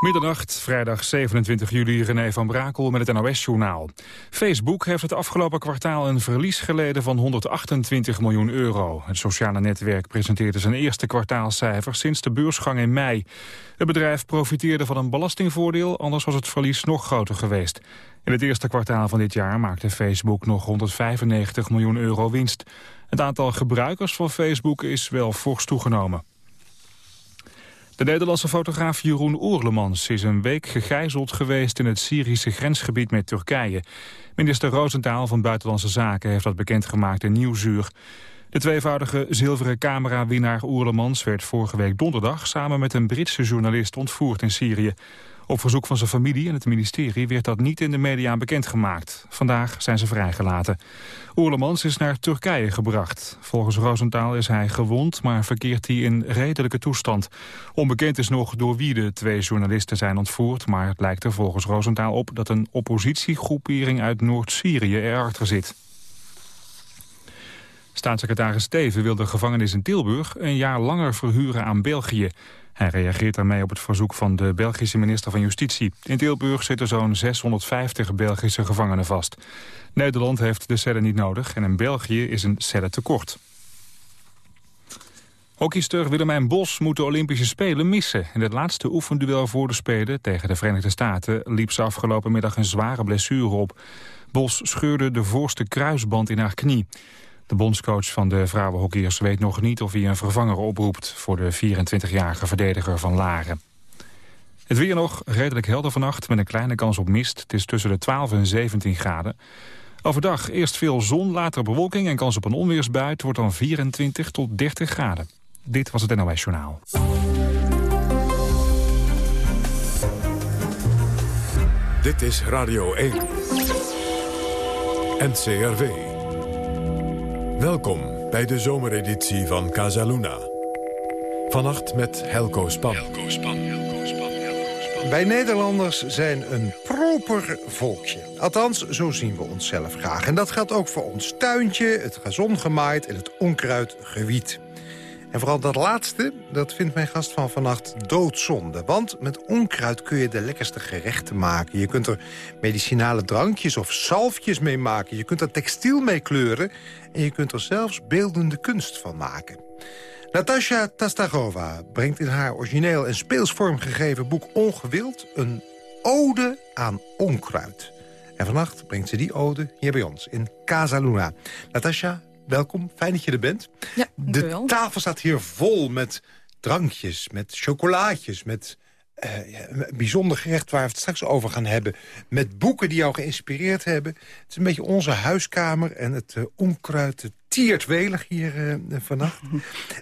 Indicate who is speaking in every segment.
Speaker 1: Middernacht, vrijdag 27 juli, René van Brakel met het NOS-journaal. Facebook heeft het afgelopen kwartaal een verlies geleden van 128 miljoen euro. Het sociale netwerk presenteerde zijn eerste kwartaalcijfer sinds de beursgang in mei. Het bedrijf profiteerde van een belastingvoordeel, anders was het verlies nog groter geweest. In het eerste kwartaal van dit jaar maakte Facebook nog 195 miljoen euro winst. Het aantal gebruikers van Facebook is wel fors toegenomen. De Nederlandse fotograaf Jeroen Oerlemans is een week gegijzeld geweest in het Syrische grensgebied met Turkije. Minister Roosentaal van Buitenlandse Zaken heeft dat bekendgemaakt in Nieuwsuur. De tweevoudige zilveren camera-winnaar Oerlemans werd vorige week donderdag samen met een Britse journalist ontvoerd in Syrië. Op verzoek van zijn familie en het ministerie werd dat niet in de media bekendgemaakt. Vandaag zijn ze vrijgelaten. Oerlemans is naar Turkije gebracht. Volgens Rosenthal is hij gewond, maar verkeert hij in redelijke toestand. Onbekend is nog door wie de twee journalisten zijn ontvoerd... maar het lijkt er volgens Rosenthal op dat een oppositiegroepering uit Noord-Syrië erachter zit. Staatssecretaris Steven wil de gevangenis in Tilburg een jaar langer verhuren aan België. Hij reageert daarmee op het verzoek van de Belgische minister van Justitie. In Tilburg zitten zo'n 650 Belgische gevangenen vast. Nederland heeft de cellen niet nodig en in België is een cellen tekort. Hockeyster Willemijn Bos moet de Olympische Spelen missen. In het laatste oefenduel voor de Spelen tegen de Verenigde Staten... liep ze afgelopen middag een zware blessure op. Bos scheurde de voorste kruisband in haar knie. De bondscoach van de vrouwenhockeyers weet nog niet of hij een vervanger oproept... voor de 24-jarige verdediger van Laren. Het weer nog redelijk helder vannacht met een kleine kans op mist. Het is tussen de 12 en 17 graden. Overdag eerst veel zon, later bewolking en kans op een onweersbui. Het wordt dan 24 tot 30 graden. Dit was het NOS Journaal.
Speaker 2: Dit is Radio 1. NCRV. Welkom bij de zomereditie van Casaluna. Vannacht met Helco Span. Helco Span.
Speaker 3: Wij Nederlanders zijn een proper volkje. Althans, zo zien we onszelf graag. En dat geldt ook voor ons tuintje, het gazon gemaaid en het onkruid gewiet. En vooral dat laatste, dat vindt mijn gast van vannacht doodzonde. Want met onkruid kun je de lekkerste gerechten maken. Je kunt er medicinale drankjes of salfjes mee maken. Je kunt er textiel mee kleuren. En je kunt er zelfs beeldende kunst van maken. Natasha Tastagova brengt in haar origineel en speels vormgegeven boek Ongewild... een ode aan onkruid. En vannacht brengt ze die ode hier bij ons in Casa Luna. Natasha, welkom. Fijn dat je er bent.
Speaker 4: Ja,
Speaker 3: De tafel staat hier vol met drankjes, met chocolaatjes... met uh, een bijzonder gerecht waar we het straks over gaan hebben... met boeken die jou geïnspireerd hebben. Het is een beetje onze huiskamer en het uh, onkruid tiert welig hier uh, vannacht.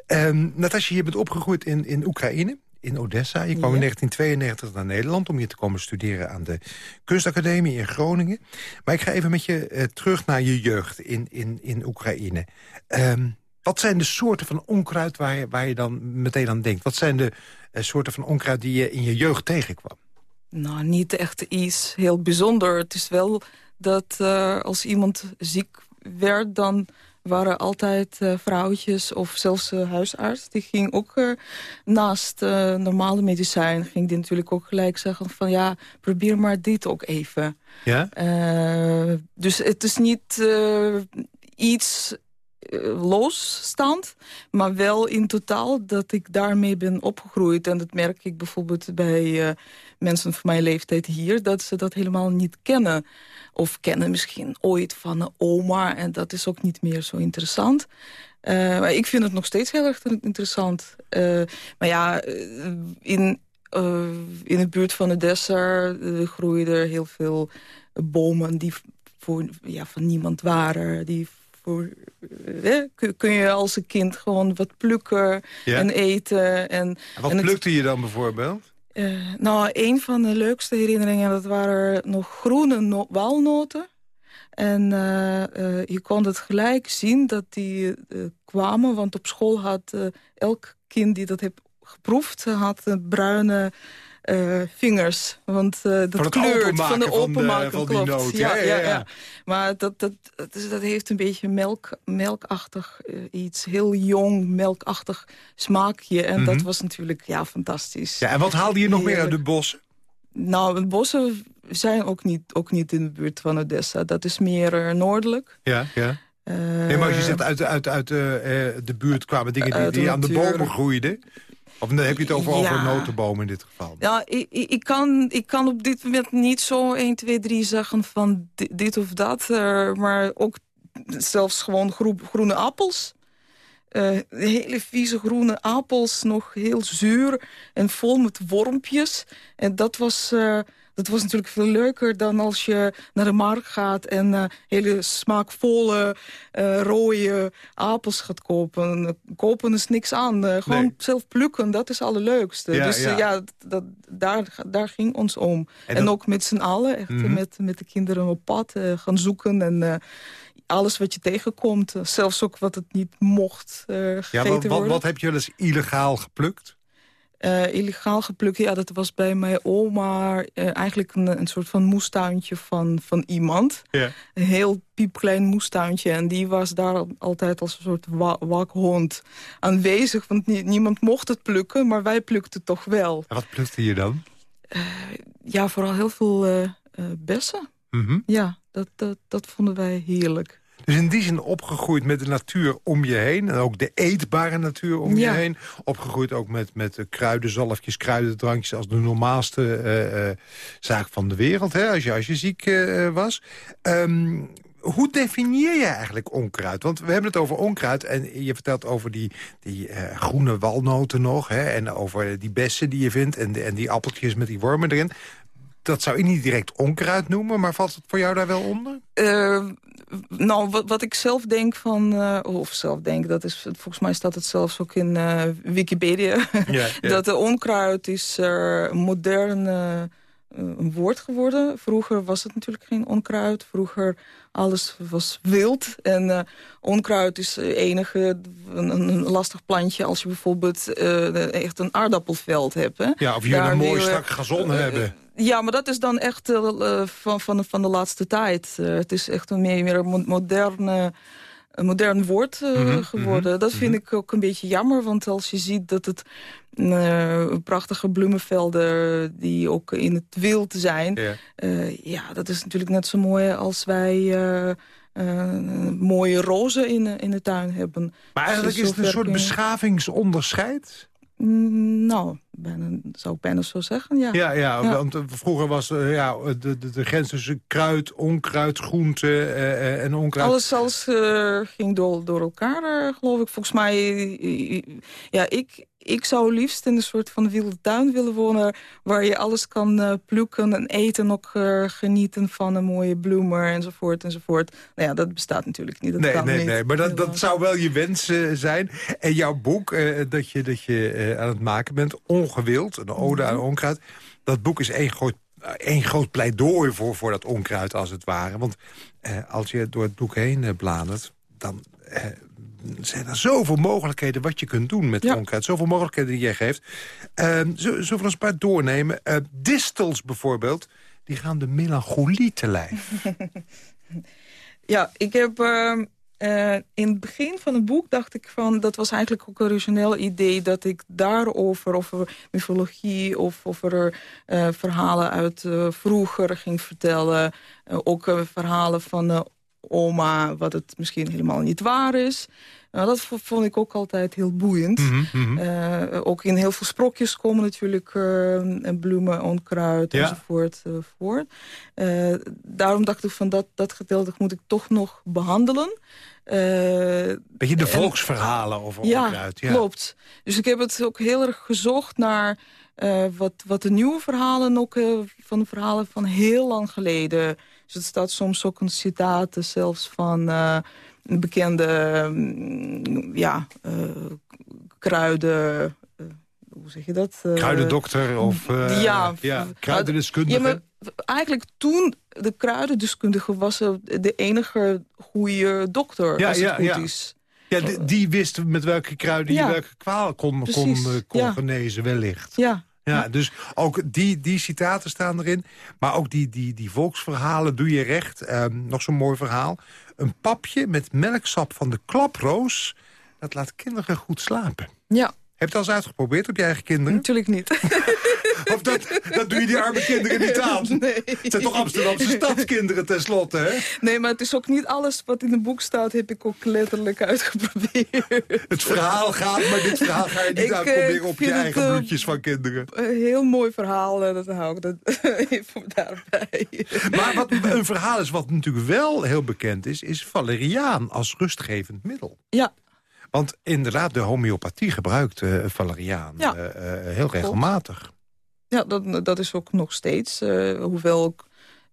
Speaker 3: um, Natasja, je bent opgegroeid in, in Oekraïne, in Odessa. Je kwam in 1992 naar Nederland om hier te komen studeren... aan de kunstacademie in Groningen. Maar ik ga even met je terug naar je jeugd in, in, in Oekraïne. Um, wat zijn de soorten van onkruid waar je, waar je dan meteen aan denkt? Wat zijn de uh, soorten van onkruid die je in je jeugd tegenkwam?
Speaker 4: Nou, niet echt iets heel bijzonder. Het is wel dat uh, als iemand ziek werd... dan waren altijd uh, vrouwtjes of zelfs uh, huisarts. Die ging ook uh, naast normale medicijn... ging die natuurlijk ook gelijk zeggen van... ja, probeer maar dit ook even.
Speaker 3: Ja?
Speaker 4: dus het is niet iets eh, losstand, maar wel in totaal dat ik daarmee ben opgegroeid. En dat merk ik bijvoorbeeld bij uh, mensen van mijn leeftijd hier... dat ze dat helemaal niet kennen. Of kennen misschien ooit van een oma. En dat is ook niet meer zo interessant. Uh, maar ik vind het nog steeds heel erg interessant. Uh, maar ja, in, in de buurt van Odessa groeiden er heel veel bomen... die voor, ja, van niemand waren, die eh, kun je als een kind gewoon wat plukken en eten. En,
Speaker 3: wat en plukte je dan bijvoorbeeld?
Speaker 4: Uh, nou, een van de leukste herinneringen, dat waren nog groene no walnoten. En uh, je kon het gelijk zien dat die kwamen, want op school had elk kind die dat heeft geproefd... had een bruine vingers. Want uh, dat
Speaker 3: van
Speaker 4: kleurt van de openmaken,
Speaker 3: van,
Speaker 4: klopt.
Speaker 3: Noot,
Speaker 4: ja, ja, ja, ja, Maar dat, dat, dat, dat heeft een beetje melk, melkachtig uh, iets. Heel jong, melkachtig smaakje. En mm -hmm. dat was natuurlijk ja, fantastisch.
Speaker 3: Ja, en wat haalde je nog meer uit de bossen?
Speaker 4: Nou, bossen zijn ook niet, ook niet in de buurt van Odessa. Dat is meer noordelijk.
Speaker 3: Ja, ja. nee, maar als je zegt uit, uit, uit de buurt kwamen dingen die, die aan de bomen groeiden... Of dan heb je het over, ja. over notenbomen in dit geval?
Speaker 4: Ja, ik, ik, kan, ik kan op dit moment niet zo 1, 2, 3 zeggen van dit of dat. Uh, maar ook zelfs gewoon groene appels. Uh, hele vieze groene appels, nog heel zuur en vol met wormpjes. En dat was... Uh, dat was natuurlijk veel leuker dan als je naar de markt gaat... en uh, hele smaakvolle uh, rode appels gaat kopen. Kopen is niks aan. Uh, gewoon nee. zelf plukken, dat is het allerleukste. Ja, dus ja, ja dat, daar, daar ging ons om. En, en ook met z'n allen, echt mm -hmm. met, met de kinderen op pad gaan zoeken... en alles wat je tegenkomt, zelfs ook wat het niet mocht uh, ja,
Speaker 3: wat, wat, wat, heb je wel eens illegaal geplukt?
Speaker 4: Uh, illegaal geplukt, ja, dat was bij mijn oma uh, eigenlijk een, een, soort van moestuintje van, van iemand. Een heel piepklein moestuintje. En die was daar altijd als een soort wa wakhond aanwezig. Want nie, niemand mocht het plukken, maar wij plukten toch wel.
Speaker 3: En wat plukte je dan?
Speaker 4: Uh, ja, vooral heel veel bessen.
Speaker 3: Mm -hmm.
Speaker 4: Ja, dat, dat, dat vonden wij heerlijk.
Speaker 3: Dus in die zin opgegroeid met de natuur om je heen. En ook de eetbare natuur om
Speaker 4: ja.
Speaker 3: je heen. Opgegroeid ook met, met kruiden, zalfjes, kruidendrankjes... als de normaalste uh, uh, zaak van de wereld, hè, als, je, als je ziek uh, was. Um, hoe definieer je eigenlijk onkruid? Want we hebben het over onkruid en je vertelt over die, die uh, groene walnoten nog... Hè, en over die bessen die je vindt en, de, en die appeltjes met die wormen erin dat zou je niet direct onkruid noemen, maar valt het voor jou daar wel onder?
Speaker 4: Uh, nou, wat, wat, ik zelf denk van, uh, of zelf denk, dat is, volgens mij staat het zelfs ook in uh, Wikipedia,
Speaker 3: ja, ja.
Speaker 4: dat de onkruid is een modern een woord geworden. Vroeger was het natuurlijk geen onkruid. Vroeger alles was wild. En uh, onkruid is enige een, een, lastig plantje als je bijvoorbeeld echt een aardappelveld hebt. Hè.
Speaker 3: Ja, of je een mooi strak gazon hebben.
Speaker 4: Ja, maar dat is dan echt van, van, van de laatste tijd. Het is echt een meer, meer moderne, een modern woord uh, mm -hmm, geworden. Mm -hmm, dat vind mm -hmm. ik ook een beetje jammer. Want als je ziet dat het prachtige bloemenvelden... die ook in het wild zijn...
Speaker 3: Ja,
Speaker 4: ja dat is natuurlijk net zo mooi als wij... mooie rozen in, in de tuin hebben.
Speaker 3: Maar eigenlijk dus is het een soort beschavingsonderscheid?
Speaker 4: Nou, bijna, zou ik bijna zo zeggen, ja.
Speaker 3: Ja, ja, ja. want vroeger was uh, ja, de, de, de grens tussen kruid, onkruid, groente uh, en onkruid...
Speaker 4: Alles, alles uh, ging door, door elkaar, geloof ik. Volgens mij, ja, ik, ik zou liefst in een soort van wilde tuin willen wonen... waar je alles kan uh, plukken en eten, ook uh, genieten van een mooie bloemen enzovoort enzovoort. Nou ja, dat bestaat natuurlijk niet. Dat
Speaker 3: nee,
Speaker 4: kan
Speaker 3: nee,
Speaker 4: niet.
Speaker 3: nee, maar dat, dat zou wel je wens uh, zijn. En jouw boek dat je, dat je aan het maken bent, Ongewild, een ode aan onkruid... dat boek is één groot een groot pleidooi voor, voor dat onkruid, als het ware. Want als je door het boek heen bladert... dan zijn er zoveel mogelijkheden wat je kunt doen met ja. onkruid. Zoveel mogelijkheden die jij geeft. Uh, zullen we eens een paar doornemen? Uh, distels bijvoorbeeld, die gaan de melancholie te lijf.
Speaker 4: ja, ik heb... Uh, uh, in het begin van het boek dacht ik van... dat was eigenlijk ook een origineel idee... dat ik daarover, over mythologie... of over uh, verhalen uit uh, vroeger ging vertellen. ook verhalen van oma, wat het misschien helemaal niet waar is. Nou, dat vond ik ook altijd heel boeiend.
Speaker 3: Mm -hmm.
Speaker 4: uh, ook in heel veel sprokjes komen natuurlijk uh, bloemen, onkruid
Speaker 3: ja.
Speaker 4: enzovoort uh, voor. daarom dacht ik van dat, dat gedeelte moet ik toch nog behandelen.
Speaker 3: Beetje de volksverhalen over
Speaker 4: ja,
Speaker 3: onkruid.
Speaker 4: Ja, klopt. Dus ik heb het ook heel erg gezocht naar... wat, wat de nieuwe verhalen ook van de verhalen van heel lang geleden. Dus het staat soms ook een citaat zelfs van een bekende um, ja, uh, kruiden... Uh, hoe zeg je dat?
Speaker 3: Uh, Kruidendokter of
Speaker 4: ja,
Speaker 3: ja, kruidendeskundige.
Speaker 4: Ja, eigenlijk toen de kruidendeskundige was de enige goede dokter,
Speaker 3: ja,
Speaker 4: als
Speaker 3: ja,
Speaker 4: het goed
Speaker 3: ja.
Speaker 4: is.
Speaker 3: Ja, die, die wist met welke kruiden je welke kwaal kon, kon, kon genezen, wellicht.
Speaker 4: Ja,
Speaker 3: ja, dus ook die, die citaten staan erin. Maar ook die, die, die volksverhalen doe je recht. Um, nog zo'n mooi verhaal. Een papje met melksap van de klaproos... dat laat kinderen goed slapen.
Speaker 4: Ja.
Speaker 3: Heb je het al eens uitgeprobeerd op je eigen kinderen?
Speaker 4: Natuurlijk niet.
Speaker 3: Of dat, dat doe je die arme kinderen niet aan?
Speaker 4: Nee.
Speaker 3: Het zijn toch Amsterdamse stadskinderen tenslotte, hè?
Speaker 4: Nee, maar het is ook niet alles wat in het boek staat... heb ik ook letterlijk uitgeprobeerd.
Speaker 3: Het verhaal gaat, maar dit verhaal ga je niet
Speaker 4: Ik, eh,
Speaker 3: uitproberen op je
Speaker 4: het,
Speaker 3: eigen
Speaker 4: eh,
Speaker 3: bloedjes van kinderen.
Speaker 4: Een heel mooi verhaal, eh, dat hou ik dat even daarbij.
Speaker 3: Maar wat een verhaal is wat natuurlijk wel heel bekend is... is valeriaan als rustgevend middel.
Speaker 4: Ja,
Speaker 3: Want inderdaad, de homeopathie gebruikt eh, valeriaan
Speaker 4: Ja.
Speaker 3: heel regelmatig.
Speaker 4: Ja dat, dat is ook nog steeds. eh, hoewel ook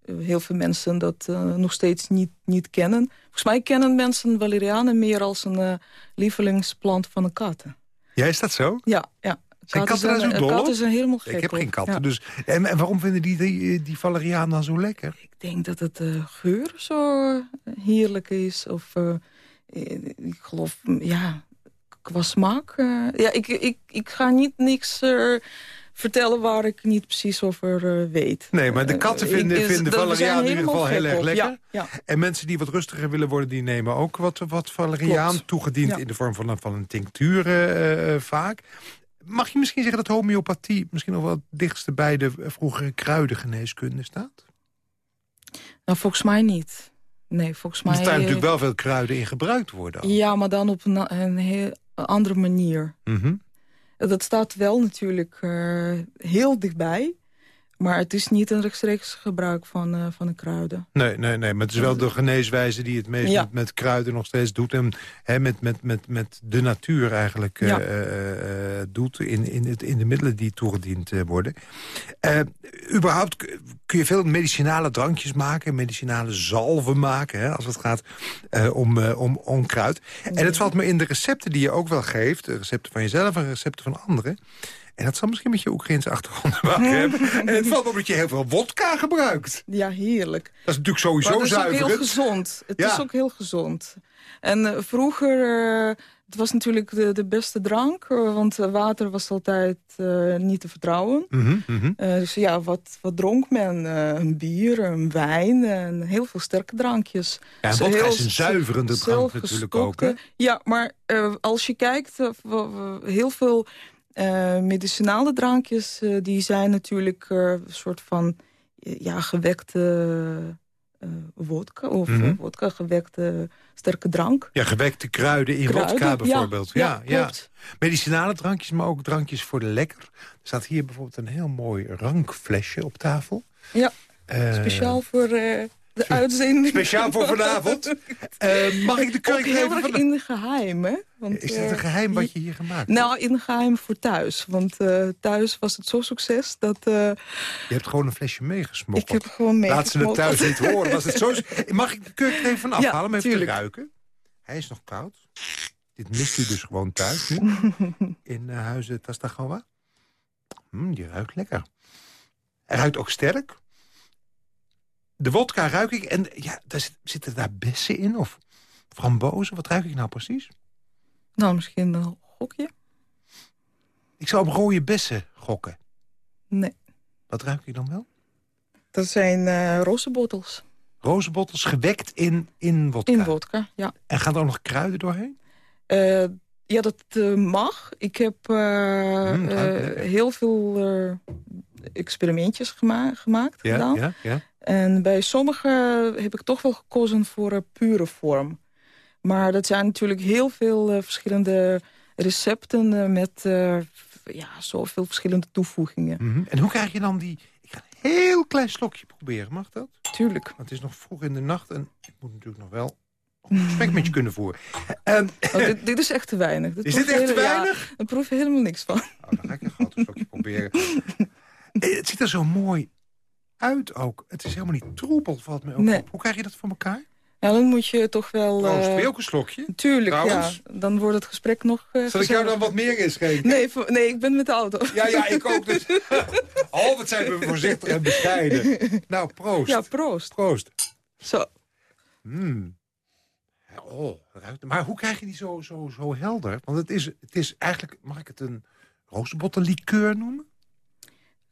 Speaker 4: eh, heel veel mensen dat eh, nog steeds niet, niet kennen. Volgens mij kennen mensen valerianen meer als een lievelingsplant van een katten.
Speaker 3: Ja, is dat zo?
Speaker 4: Ja, ja.
Speaker 3: Zijn katten zo
Speaker 4: zijn,
Speaker 3: dol
Speaker 4: katten zijn helemaal gek
Speaker 3: Ik heb geen katten.
Speaker 4: Ja.
Speaker 3: Dus, en, en waarom vinden die, die, die valeriaan dan zo lekker?
Speaker 4: Ik denk dat het geur zo heerlijk is. Of ik geloof, ja, qua smaak. ja, ik, ik, ik ga niet niks vertellen waar ik niet precies over eh, weet.
Speaker 3: Nee, maar de katten
Speaker 4: Eh,
Speaker 3: vinden-
Speaker 4: ik-
Speaker 3: vinden
Speaker 4: zijn
Speaker 3: valeriaan in ieder geval heel erg lekker.
Speaker 4: Ja, ja.
Speaker 3: En mensen die wat rustiger willen worden, die nemen ook wat, wat valeriaan.
Speaker 4: Klopt.
Speaker 3: Toegediend
Speaker 4: Ja.
Speaker 3: in de vorm van een, van een tinctuur eh, vaak. Mag je misschien zeggen dat homeopathie misschien nog wel het dichtste bij de vroegere kruidengeneeskunde staat?
Speaker 4: Nou, volgens mij niet. Nee, volgens mij...
Speaker 3: Er zijn natuurlijk wel veel kruiden in gebruikt worden. al.
Speaker 4: Ja, maar dan op een, een heel andere manier.
Speaker 3: Mhm.
Speaker 4: Dat staat wel natuurlijk eh, heel dichtbij. Maar het is niet een rechtstreeks gebruik van, eh, van de kruiden.
Speaker 3: Nee, nee, nee, maar het is wel de geneeswijze die het meest
Speaker 4: Ja.
Speaker 3: met, met kruiden nog steeds doet. En hè, met, met, met, met de natuur eigenlijk eh,
Speaker 4: Ja.
Speaker 3: eh, doet in, in, het, in de middelen die toegediend worden. Überhaupt kun je veel medicinale drankjes maken, medicinale zalven maken, hè, als het gaat om, om, om kruid. En het valt me in de recepten die je ook wel geeft, de recepten van jezelf en recepten van anderen. En dat zal misschien met je Oekraïnse achtergrond te maken hebben. En het valt op dat je heel veel wodka gebruikt.
Speaker 4: Ja, heerlijk.
Speaker 3: Dat is natuurlijk sowieso
Speaker 4: Maar het is ook heel gezond. Het
Speaker 3: Ja.
Speaker 4: is ook heel gezond. En eh, vroeger, eh, het was natuurlijk de, de beste drank. eh, want water was altijd niet te vertrouwen.
Speaker 3: Mhm.
Speaker 4: Eh, dus ja, wat, wat dronk men? Een bier, een wijn en heel veel sterke drankjes.
Speaker 3: Ja, en vodka
Speaker 4: heel
Speaker 3: is een zuiverende drank natuurlijk ook. Hè?
Speaker 4: Ja, maar als je kijkt, heel veel eh, medicinale drankjes... eh, die zijn natuurlijk eh, een soort van ja, gewekte wodka... of eh, wodka, gewekte sterke drank.
Speaker 3: Ja, gewekte kruiden in
Speaker 4: Kruiden,
Speaker 3: vodka
Speaker 4: ja,
Speaker 3: bijvoorbeeld. Ja, ja,
Speaker 4: klopt.
Speaker 3: Medicinale drankjes, maar ook drankjes voor de lekker. Er staat hier bijvoorbeeld een heel mooi rankflesje op tafel.
Speaker 4: Ja, speciaal voor de uitzending.
Speaker 3: Speciaal voor vanavond. Eh, mag ik de kurk
Speaker 4: heel erg
Speaker 3: van-
Speaker 4: in geheim, hè? Want,
Speaker 3: Is een
Speaker 4: eh,
Speaker 3: geheim wat je hier gemaakt hebt?
Speaker 4: Nou, in geheim voor thuis. Want eh, thuis was het zo succes dat
Speaker 3: Je hebt gewoon een flesje meegesmokkeld.
Speaker 4: ik heb gewoon mee.
Speaker 3: Laat ze het thuis niet horen. Was het zo... Mag ik de kurk er even van
Speaker 4: Ja,
Speaker 3: afhalen om even
Speaker 4: tuurlijk.
Speaker 3: te ruiken? Hij is nog koud. Dit mist u dus gewoon thuis nu. In uh, huizen Tastagova. Mm, die ruikt lekker. Hij ruikt ook sterk. De wodka ruik ik. En ja, daar zit, zitten daar bessen in? Of frambozen? Wat ruik ik nou precies?
Speaker 4: Nou, misschien een gokje?
Speaker 3: Ik zou op rode bessen gokken.
Speaker 4: Nee,
Speaker 3: Wat ruik ik dan wel?
Speaker 4: dat zijn eh rozenbottels.
Speaker 3: Rozenbottels gewekt in, in wodka.
Speaker 4: In wodka, ja.
Speaker 3: En gaan er ook nog kruiden doorheen?
Speaker 4: Eh, ja, dat eh, mag. Ik heb
Speaker 3: Mm,
Speaker 4: heel veel experimentjes gema gemaakt, gedaan.
Speaker 3: ja, ja.
Speaker 4: En bij sommige heb ik toch wel gekozen voor pure vorm. Maar dat zijn natuurlijk heel veel eh, verschillende recepten... eh, met eh, ja, zoveel verschillende toevoegingen.
Speaker 3: Mhm. En hoe krijg je dan die... Ik ga een heel klein slokje proberen, mag dat?
Speaker 4: Tuurlijk.
Speaker 3: Want het is nog vroeg in de nacht en ik moet natuurlijk nog wel een gesprek met je kunnen voeren. Ehm,
Speaker 4: Oh, dit, dit is echt te weinig.
Speaker 3: Is dit echt te weinig?
Speaker 4: Ja, daar proef je helemaal niks van.
Speaker 3: oh, dan ga ik een groot slokje proberen. Het ziet er zo mooi uit ook. Het is helemaal niet troebel, valt mij ook
Speaker 4: Nee.
Speaker 3: op. Hoe krijg je dat voor elkaar?
Speaker 4: Ja, dan moet je toch wel...
Speaker 3: Proost, ook een slokje?
Speaker 4: Tuurlijk,
Speaker 3: Trouwens?
Speaker 4: ja. Dan wordt het gesprek nog... eh,
Speaker 3: Zal ik jou dan wat meer inschenken?
Speaker 4: Nee, voor- nee, ik ben met de auto.
Speaker 3: Ja, ja, ik ook. Dus. oh, wat zijn we voorzichtig en bescheiden. Nou, proost.
Speaker 4: Ja, proost.
Speaker 3: Proost.
Speaker 4: Zo.
Speaker 3: Mm. Oh, ruikt- maar hoe krijg je die zo, zo, zo helder? Want het is, het is eigenlijk, mag ik het een rozenbottenlikeur noemen?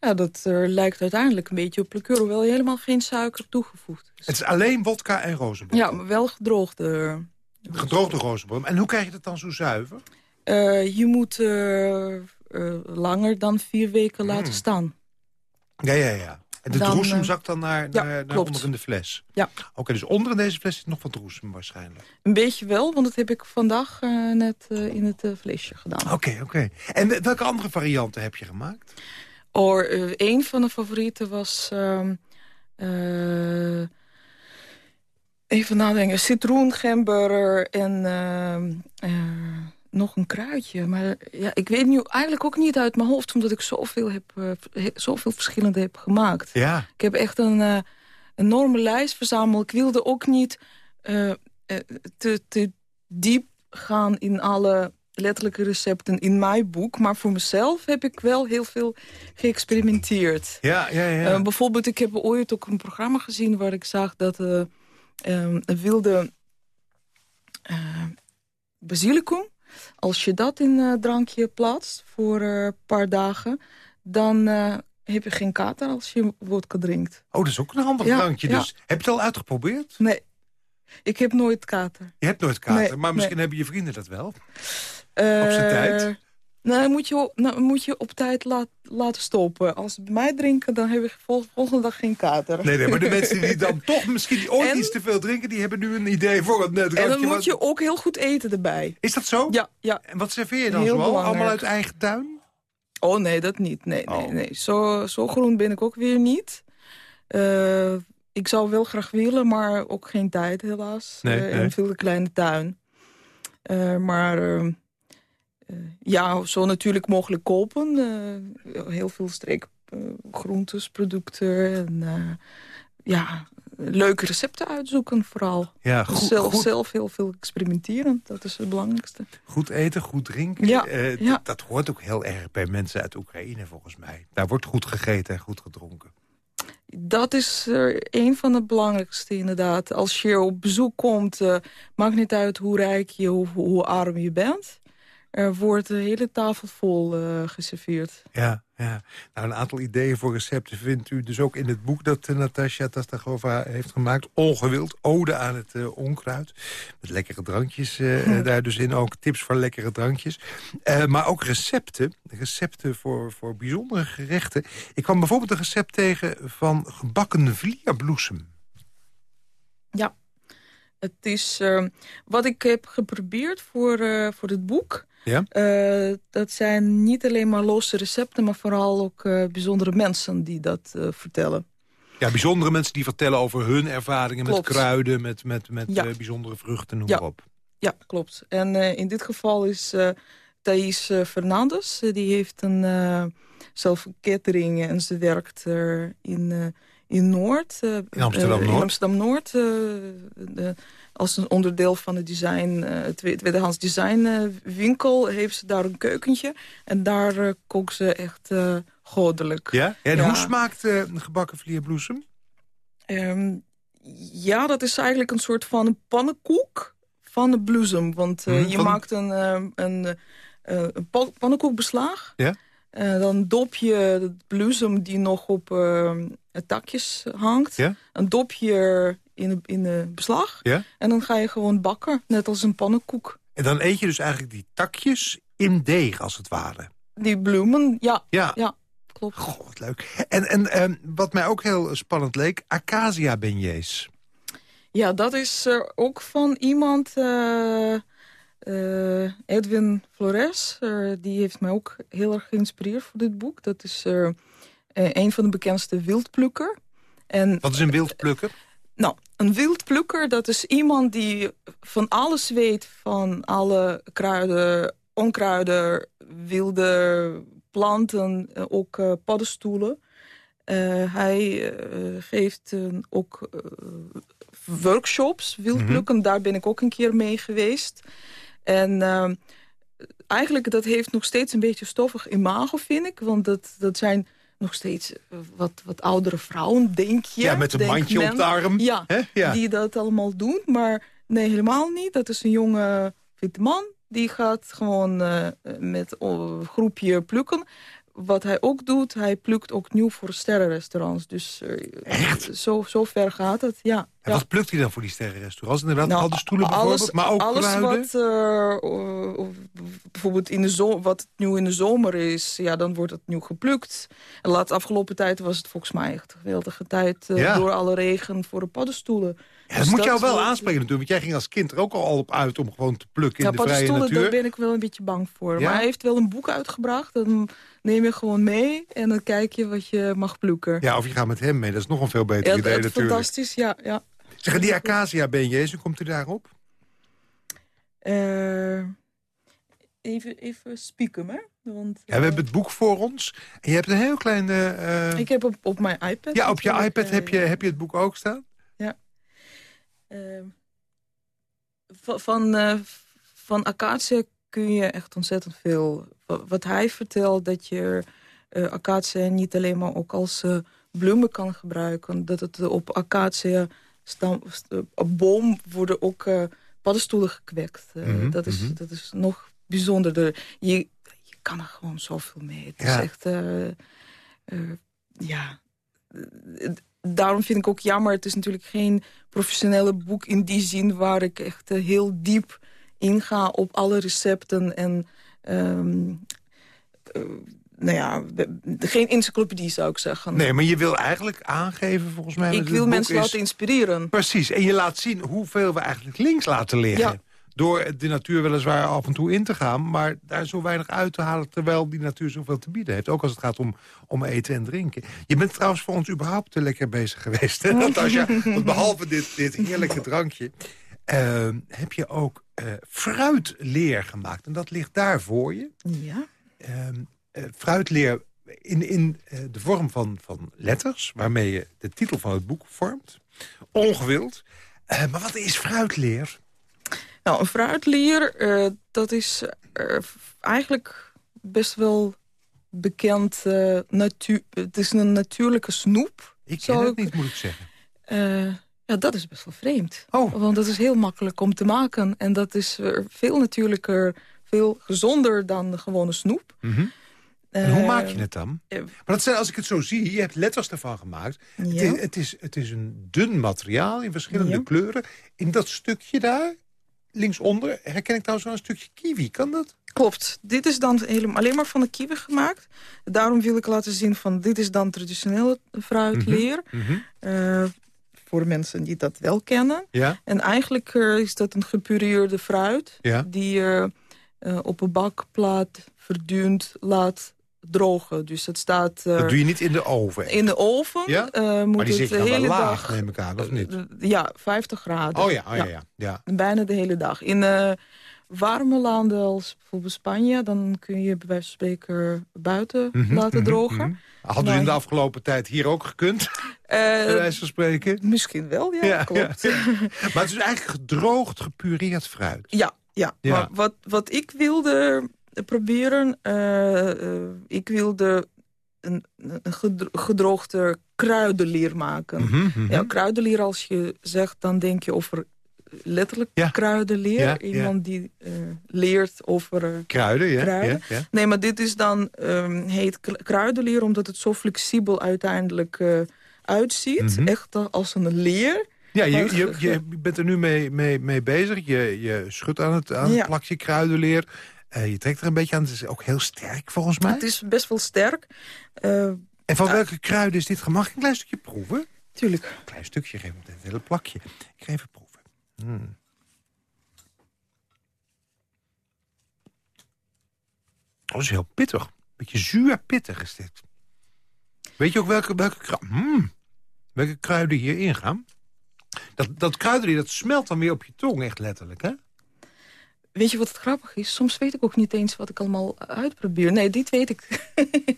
Speaker 4: Ja, dat eh, lijkt uiteindelijk een beetje op liqueur, hoewel helemaal geen suiker toegevoegd is.
Speaker 3: Het is alleen wodka en rozenbotten.
Speaker 4: Ja, maar wel gedroogde.
Speaker 3: Gedroogde rozenbotten. En hoe krijg je dat dan zo zuiver?
Speaker 4: Eh, je moet eh, eh, langer dan vier weken laten
Speaker 3: Mm.
Speaker 4: staan.
Speaker 3: Ja, ja, ja. En de
Speaker 4: Dan,
Speaker 3: droesem
Speaker 4: eh,
Speaker 3: zakt dan naar,
Speaker 4: ja,
Speaker 3: onder in de fles?
Speaker 4: Ja.
Speaker 3: Oké, dus onder in deze fles zit nog wat droesem waarschijnlijk.
Speaker 4: Een beetje wel, want dat heb ik vandaag eh, net eh, in het eh, flesje gedaan.
Speaker 3: Oké, oké. En we- welke andere varianten heb je gemaakt?
Speaker 4: Or, eh, een van de favorieten was... ehm, eh, even nadenken. Citroen, gember en ehm, eh, nog een kruidje. Maar ja, ik weet nu eigenlijk ook niet uit mijn hoofd... omdat ik zoveel, heb, he- zoveel verschillende heb gemaakt.
Speaker 3: Ja.
Speaker 4: Ik heb echt een enorme lijst verzameld. Ik wilde ook niet te, te diep gaan in alle letterlijke recepten in mijn boek. Maar voor mezelf heb ik wel heel veel geëxperimenteerd.
Speaker 3: Ja, ja, ja.
Speaker 4: Eh, bijvoorbeeld, ik heb ooit ook een programma gezien... waar ik zag dat eh, ehm, een wilde eh, basilicum... als je dat in een drankje plaatst voor een paar dagen... dan heb je geen kater als je wodka drinkt.
Speaker 3: oh, dat is ook een handig
Speaker 4: Ja,
Speaker 3: drankje.
Speaker 4: ja.
Speaker 3: Dus heb je het al uitgeprobeerd?
Speaker 4: Nee, ik heb nooit kater.
Speaker 3: Je hebt nooit kater,
Speaker 4: Nee,
Speaker 3: maar misschien
Speaker 4: nee.
Speaker 3: hebben je vrienden dat wel.
Speaker 4: Eh,
Speaker 3: zijn tijd?
Speaker 4: Nou, moet je, nou, moet je op tijd laat, laten stoppen. Als ze bij mij drinken, dan heb ik vol, volgende dag geen kater.
Speaker 3: Nee, nee, maar de mensen die dan toch misschien die ooit
Speaker 4: En-
Speaker 3: iets te veel drinken... die hebben nu een idee voor een eh, drankje.
Speaker 4: en dan moet je ook heel goed eten erbij.
Speaker 3: Is dat zo?
Speaker 4: Ja, ja.
Speaker 3: En wat serveer je dan
Speaker 4: Heel
Speaker 3: zoal? Allemaal uit eigen tuin?
Speaker 4: Oh nee, dat niet. Nee, nee,
Speaker 3: Oh.
Speaker 4: nee. Zo, zo groen ben ik ook weer niet. Eh, ik zou wel graag willen, maar ook geen tijd helaas.
Speaker 3: Nee,
Speaker 4: Eh,
Speaker 3: nee.
Speaker 4: En veel te kleine tuin. Eh, maar eh, eh, ja, zo natuurlijk mogelijk kopen. Eh, heel veel streekgroentes, producten. En eh, ja, leuke recepten uitzoeken vooral.
Speaker 3: Ja,
Speaker 4: Dus
Speaker 3: goed,
Speaker 4: zelf,
Speaker 3: goed,
Speaker 4: zelf heel veel experimenteren. Dat is het belangrijkste.
Speaker 3: goed eten, goed drinken.
Speaker 4: Ja,
Speaker 3: Eh,
Speaker 4: ja.
Speaker 3: Dat, hoort ook heel erg bij mensen uit Oekraïne volgens mij. Daar wordt goed gegeten en goed gedronken.
Speaker 4: Dat is een van de belangrijkste inderdaad. Als je op bezoek komt, eh, maakt niet uit hoe rijk je, hoe, hoe arm je bent. Er wordt de hele tafel vol eh, geserveerd.
Speaker 3: Ja, ja. Nou, een aantal ideeën voor recepten vindt u dus ook in het boek... dat uh, Natasja Tastagova heeft gemaakt. Ongewild, ode aan het uh, onkruid. Met lekkere drankjes uh, daar dus in ook. Tips voor lekkere drankjes. Uh, maar ook recepten. Recepten voor, voor bijzondere gerechten. Ik kwam bijvoorbeeld een recept tegen van gebakken vlierbloesem.
Speaker 4: Ja, het is uh, wat ik heb geprobeerd voor, uh, voor het boek.
Speaker 3: Ja?
Speaker 4: Uh, dat zijn niet alleen maar losse recepten, maar vooral ook uh, bijzondere mensen die dat uh, vertellen.
Speaker 3: Ja, bijzondere mensen die vertellen over hun ervaringen
Speaker 4: klopt.
Speaker 3: met kruiden, met, met, met
Speaker 4: ja.
Speaker 3: bijzondere vruchten, noem
Speaker 4: ja.
Speaker 3: maar op.
Speaker 4: Ja, klopt. En in dit geval is Thais Fernandes, die heeft een zelf een catering en ze werkt in in Noord. Uh,
Speaker 3: in Amsterdam-Noord?
Speaker 4: Amsterdam-Noord. Uh, als een onderdeel van het design, het tweedehands design winkel... heeft ze daar een keukentje. En daar kookt ze echt goddelijk.
Speaker 3: Ja? En ja. hoe smaakt gebakken vlierbloesem?
Speaker 4: Um, ja, dat is eigenlijk een soort van een pannenkoek van de bloesem. Want
Speaker 3: Hmm,
Speaker 4: je maakt een, een, een, een pannenkoekbeslag...
Speaker 3: Ja?
Speaker 4: Uh, dan dop je het bloesem die nog op uh, takjes hangt.
Speaker 3: Ja?
Speaker 4: Een dopje in de, in de beslag.
Speaker 3: Ja?
Speaker 4: En dan ga je gewoon bakken, net als een pannenkoek.
Speaker 3: En dan eet je dus eigenlijk die takjes in deeg, als het ware.
Speaker 4: Die bloemen, ja.
Speaker 3: Ja,
Speaker 4: ja klopt.
Speaker 3: Goh, wat leuk. En, en um, wat mij ook heel spannend leek, acacia beignets.
Speaker 4: Ja, dat is uh, ook van iemand... Uh, uh, Edwin Flores, die heeft mij ook heel erg geïnspireerd voor dit boek. Dat is een van de bekendste wildplukker. En,
Speaker 3: Wat is een wildplukker?
Speaker 4: nou, een wildplukker, dat is iemand die van alles weet... van alle kruiden, onkruiden, wilde planten, ook paddenstoelen. hij geeft ook workshops, wildplukken. Mm -hmm. Daar ben ik ook een keer mee geweest. En uh, eigenlijk dat heeft nog steeds een beetje stoffig imago, vind ik. Want dat, dat zijn nog steeds wat, wat oudere vrouwen, denk je.
Speaker 3: Ja, met een mandje
Speaker 4: men,
Speaker 3: op de arm.
Speaker 4: Ja, ja, die dat allemaal doen. Maar nee, helemaal niet. Dat is een jonge witte man. Die gaat gewoon uh, met een groepje plukken. Wat hij ook doet, hij plukt ook nieuw voor sterrenrestaurants. Dus uh,
Speaker 3: Echt?
Speaker 4: Zo, zo ver gaat het, ja.
Speaker 3: En
Speaker 4: Ja.
Speaker 3: wat plukt hij dan voor die sterrenrestaurants? Inderdaad,
Speaker 4: Nou,
Speaker 3: al de stoelen bijvoorbeeld,
Speaker 4: alles,
Speaker 3: maar ook
Speaker 4: alles
Speaker 3: kruiden?
Speaker 4: wat eh, of bijvoorbeeld in de zomer, wat nu in de zomer is, ja, dan wordt het nu geplukt. En laat afgelopen tijd was het volgens mij echt een geweldige tijd eh,
Speaker 3: Ja.
Speaker 4: door alle regen voor de paddenstoelen.
Speaker 3: Ja, dat
Speaker 4: Dus
Speaker 3: moet jou wel aanspreken natuurlijk. Want jij ging als kind er ook al op uit om gewoon te plukken
Speaker 4: Ja,
Speaker 3: in de vrije
Speaker 4: paddenstoelen, daar
Speaker 3: natuur.
Speaker 4: ben ik wel een beetje bang voor.
Speaker 3: Ja?
Speaker 4: Maar hij heeft wel een boek uitgebracht. Dan neem je gewoon mee en dan kijk je wat je mag plukken.
Speaker 3: Ja, of je gaat met hem mee. Dat is nog een veel beter
Speaker 4: Ja,
Speaker 3: idee
Speaker 4: het-
Speaker 3: natuurlijk.
Speaker 4: fantastisch, ja. ja.
Speaker 3: Zeg, die acacia benjes, hoe komt u daarop?
Speaker 4: Eh, even, even spieken, hè? Want,
Speaker 3: Ja, we
Speaker 4: eh,
Speaker 3: hebben het boek voor ons. En je hebt een heel klein... eh,
Speaker 4: Ik heb op, op mijn iPad...
Speaker 3: ja, op je iPad heb je, heb je het boek ook staan?
Speaker 4: Ehm, van, van, eh, van acacia kun je echt ontzettend veel. Wa- Wat hij vertelt, dat je eh acacia niet alleen maar ook als eh, bloemen kan gebruiken. Dat het op acacia stam, st- op boom worden ook paddenstoelen gekwekt. Eh,
Speaker 3: Mhm,
Speaker 4: dat, is,
Speaker 3: mhm.
Speaker 4: dat is nog bijzonderder. Je, je kan er gewoon zoveel mee. Het
Speaker 3: Ja.
Speaker 4: is echt... ja... Daarom vind ik ook jammer, het is natuurlijk geen professionele boek in die zin... waar ik echt eh, heel diep inga op alle recepten en... ehm, eh, nou ja, geen encyclopedie zou ik zeggen.
Speaker 3: Nee, maar je wil eigenlijk aangeven volgens mij...
Speaker 4: ik wil mensen
Speaker 3: is-
Speaker 4: laten inspireren.
Speaker 3: Precies, en je laat zien hoeveel we eigenlijk links laten liggen.
Speaker 4: Ja.
Speaker 3: Door de natuur weliswaar af en toe in te gaan... maar daar zo weinig uit te halen terwijl die natuur zoveel te bieden heeft. Ook als het gaat om, om eten en drinken. Je bent trouwens voor ons überhaupt te lekker bezig geweest, hè, Natasja? Want behalve dit, dit heerlijke drankje... eh, heb je ook eh, fruitleer gemaakt. En dat ligt daar voor je.
Speaker 4: Ja.
Speaker 3: Ehm, eh, fruitleer in, in eh, de vorm van, van letters... waarmee je de titel van het boek vormt. Ongewild. Maar wat is fruitleer?
Speaker 4: Nou, een fruitleer, eh, dat is eh, eigenlijk best wel bekend. eh, natuur. het is een natuurlijke snoep.
Speaker 3: Ik ken
Speaker 4: Zou
Speaker 3: het
Speaker 4: ik-
Speaker 3: niet, moet ik zeggen.
Speaker 4: Ja, dat is best wel vreemd.
Speaker 3: Oh.
Speaker 4: Want dat is heel makkelijk om te maken. En dat is veel natuurlijker, veel gezonder dan de gewone snoep.
Speaker 3: Mhm. En hoe maak je het dan? Maar dat zijn, als ik het zo zie, je hebt letters ervan gemaakt. Het,
Speaker 4: Ja.
Speaker 3: is, het, is, het is een dun materiaal in verschillende
Speaker 4: Ja.
Speaker 3: kleuren. In dat stukje daar, linksonder, herken ik trouwens wel een stukje kiwi. Kan dat?
Speaker 4: Klopt. Dit is dan helemaal alleen maar van de kiwi gemaakt. Daarom wil ik laten zien van dit is dan traditionele fruitleer.
Speaker 3: Mhm.
Speaker 4: Eh, voor mensen die dat wel kennen.
Speaker 3: Ja?
Speaker 4: En eigenlijk eh, is dat een gepureerde fruit...
Speaker 3: Ja.
Speaker 4: die je eh, op een bakplaat verdund laat drogen. Dus het staat eh,
Speaker 3: Dat doe je niet in de oven.
Speaker 4: in de oven.
Speaker 3: Ja?
Speaker 4: eh, moet
Speaker 3: maar die
Speaker 4: het
Speaker 3: zit
Speaker 4: de
Speaker 3: dan wel
Speaker 4: hele
Speaker 3: laag,
Speaker 4: dag...
Speaker 3: neem ik aan, of niet?
Speaker 4: eh, ja, 50 graden.
Speaker 3: Oh ja, oh ja, ja. ja.
Speaker 4: Bijna de hele dag. In warme landen als bijvoorbeeld Spanje... dan kun je bij wijze van spreken buiten
Speaker 3: Mhm,
Speaker 4: laten
Speaker 3: mhm,
Speaker 4: drogen.
Speaker 3: mhm. Hadden
Speaker 4: Nou,
Speaker 3: in de afgelopen tijd hier ook gekund, bij wijze van spreken?
Speaker 4: misschien wel, ja,
Speaker 3: Ja,
Speaker 4: klopt.
Speaker 3: ja, Maar het is eigenlijk gedroogd, gepureerd fruit.
Speaker 4: Ja, ja.
Speaker 3: Ja.
Speaker 4: maar wat, wat ik wilde proberen... eh, eh, ik wilde een, een gedro- gedroogde kruidenleer maken.
Speaker 3: Mhm.
Speaker 4: Ja, kruidenleer, als je zegt, dan denk je over letterlijk
Speaker 3: Ja.
Speaker 4: kruidenleer.
Speaker 3: Ja, ja.
Speaker 4: Iemand die eh, leert over...
Speaker 3: Kruiden, ja.
Speaker 4: Kruiden. Nee, maar dit is dan ehm, heet kruidenleer... omdat het zo flexibel uiteindelijk uitziet.
Speaker 3: Mhm.
Speaker 4: Echt als een leer.
Speaker 3: Ja, je, je, bent er nu mee, mee, mee bezig. Je, je schudt aan het, aan het plakje kruidenleer. Eh, je trekt er een beetje aan. Het is ook heel sterk volgens mij.
Speaker 4: Het is best wel sterk. Eh,
Speaker 3: En van welke kruiden is dit gemaakt? Een klein stukje proeven.
Speaker 4: tuurlijk.
Speaker 3: Een klein stukje, geef het hele plakje. Ik ga even proeven. Mm. Oh, dat is heel pittig. Beetje zuur pittig is dit. Weet je ook welke, welke, kru- mm, welke kruiden hierin gaan? Dat, dat kruiden dat smelt dan weer op je tong, echt letterlijk, hè?
Speaker 4: Weet je wat het grappig is? Soms weet ik ook niet eens wat ik allemaal uitprobeer. Nee, dit weet ik.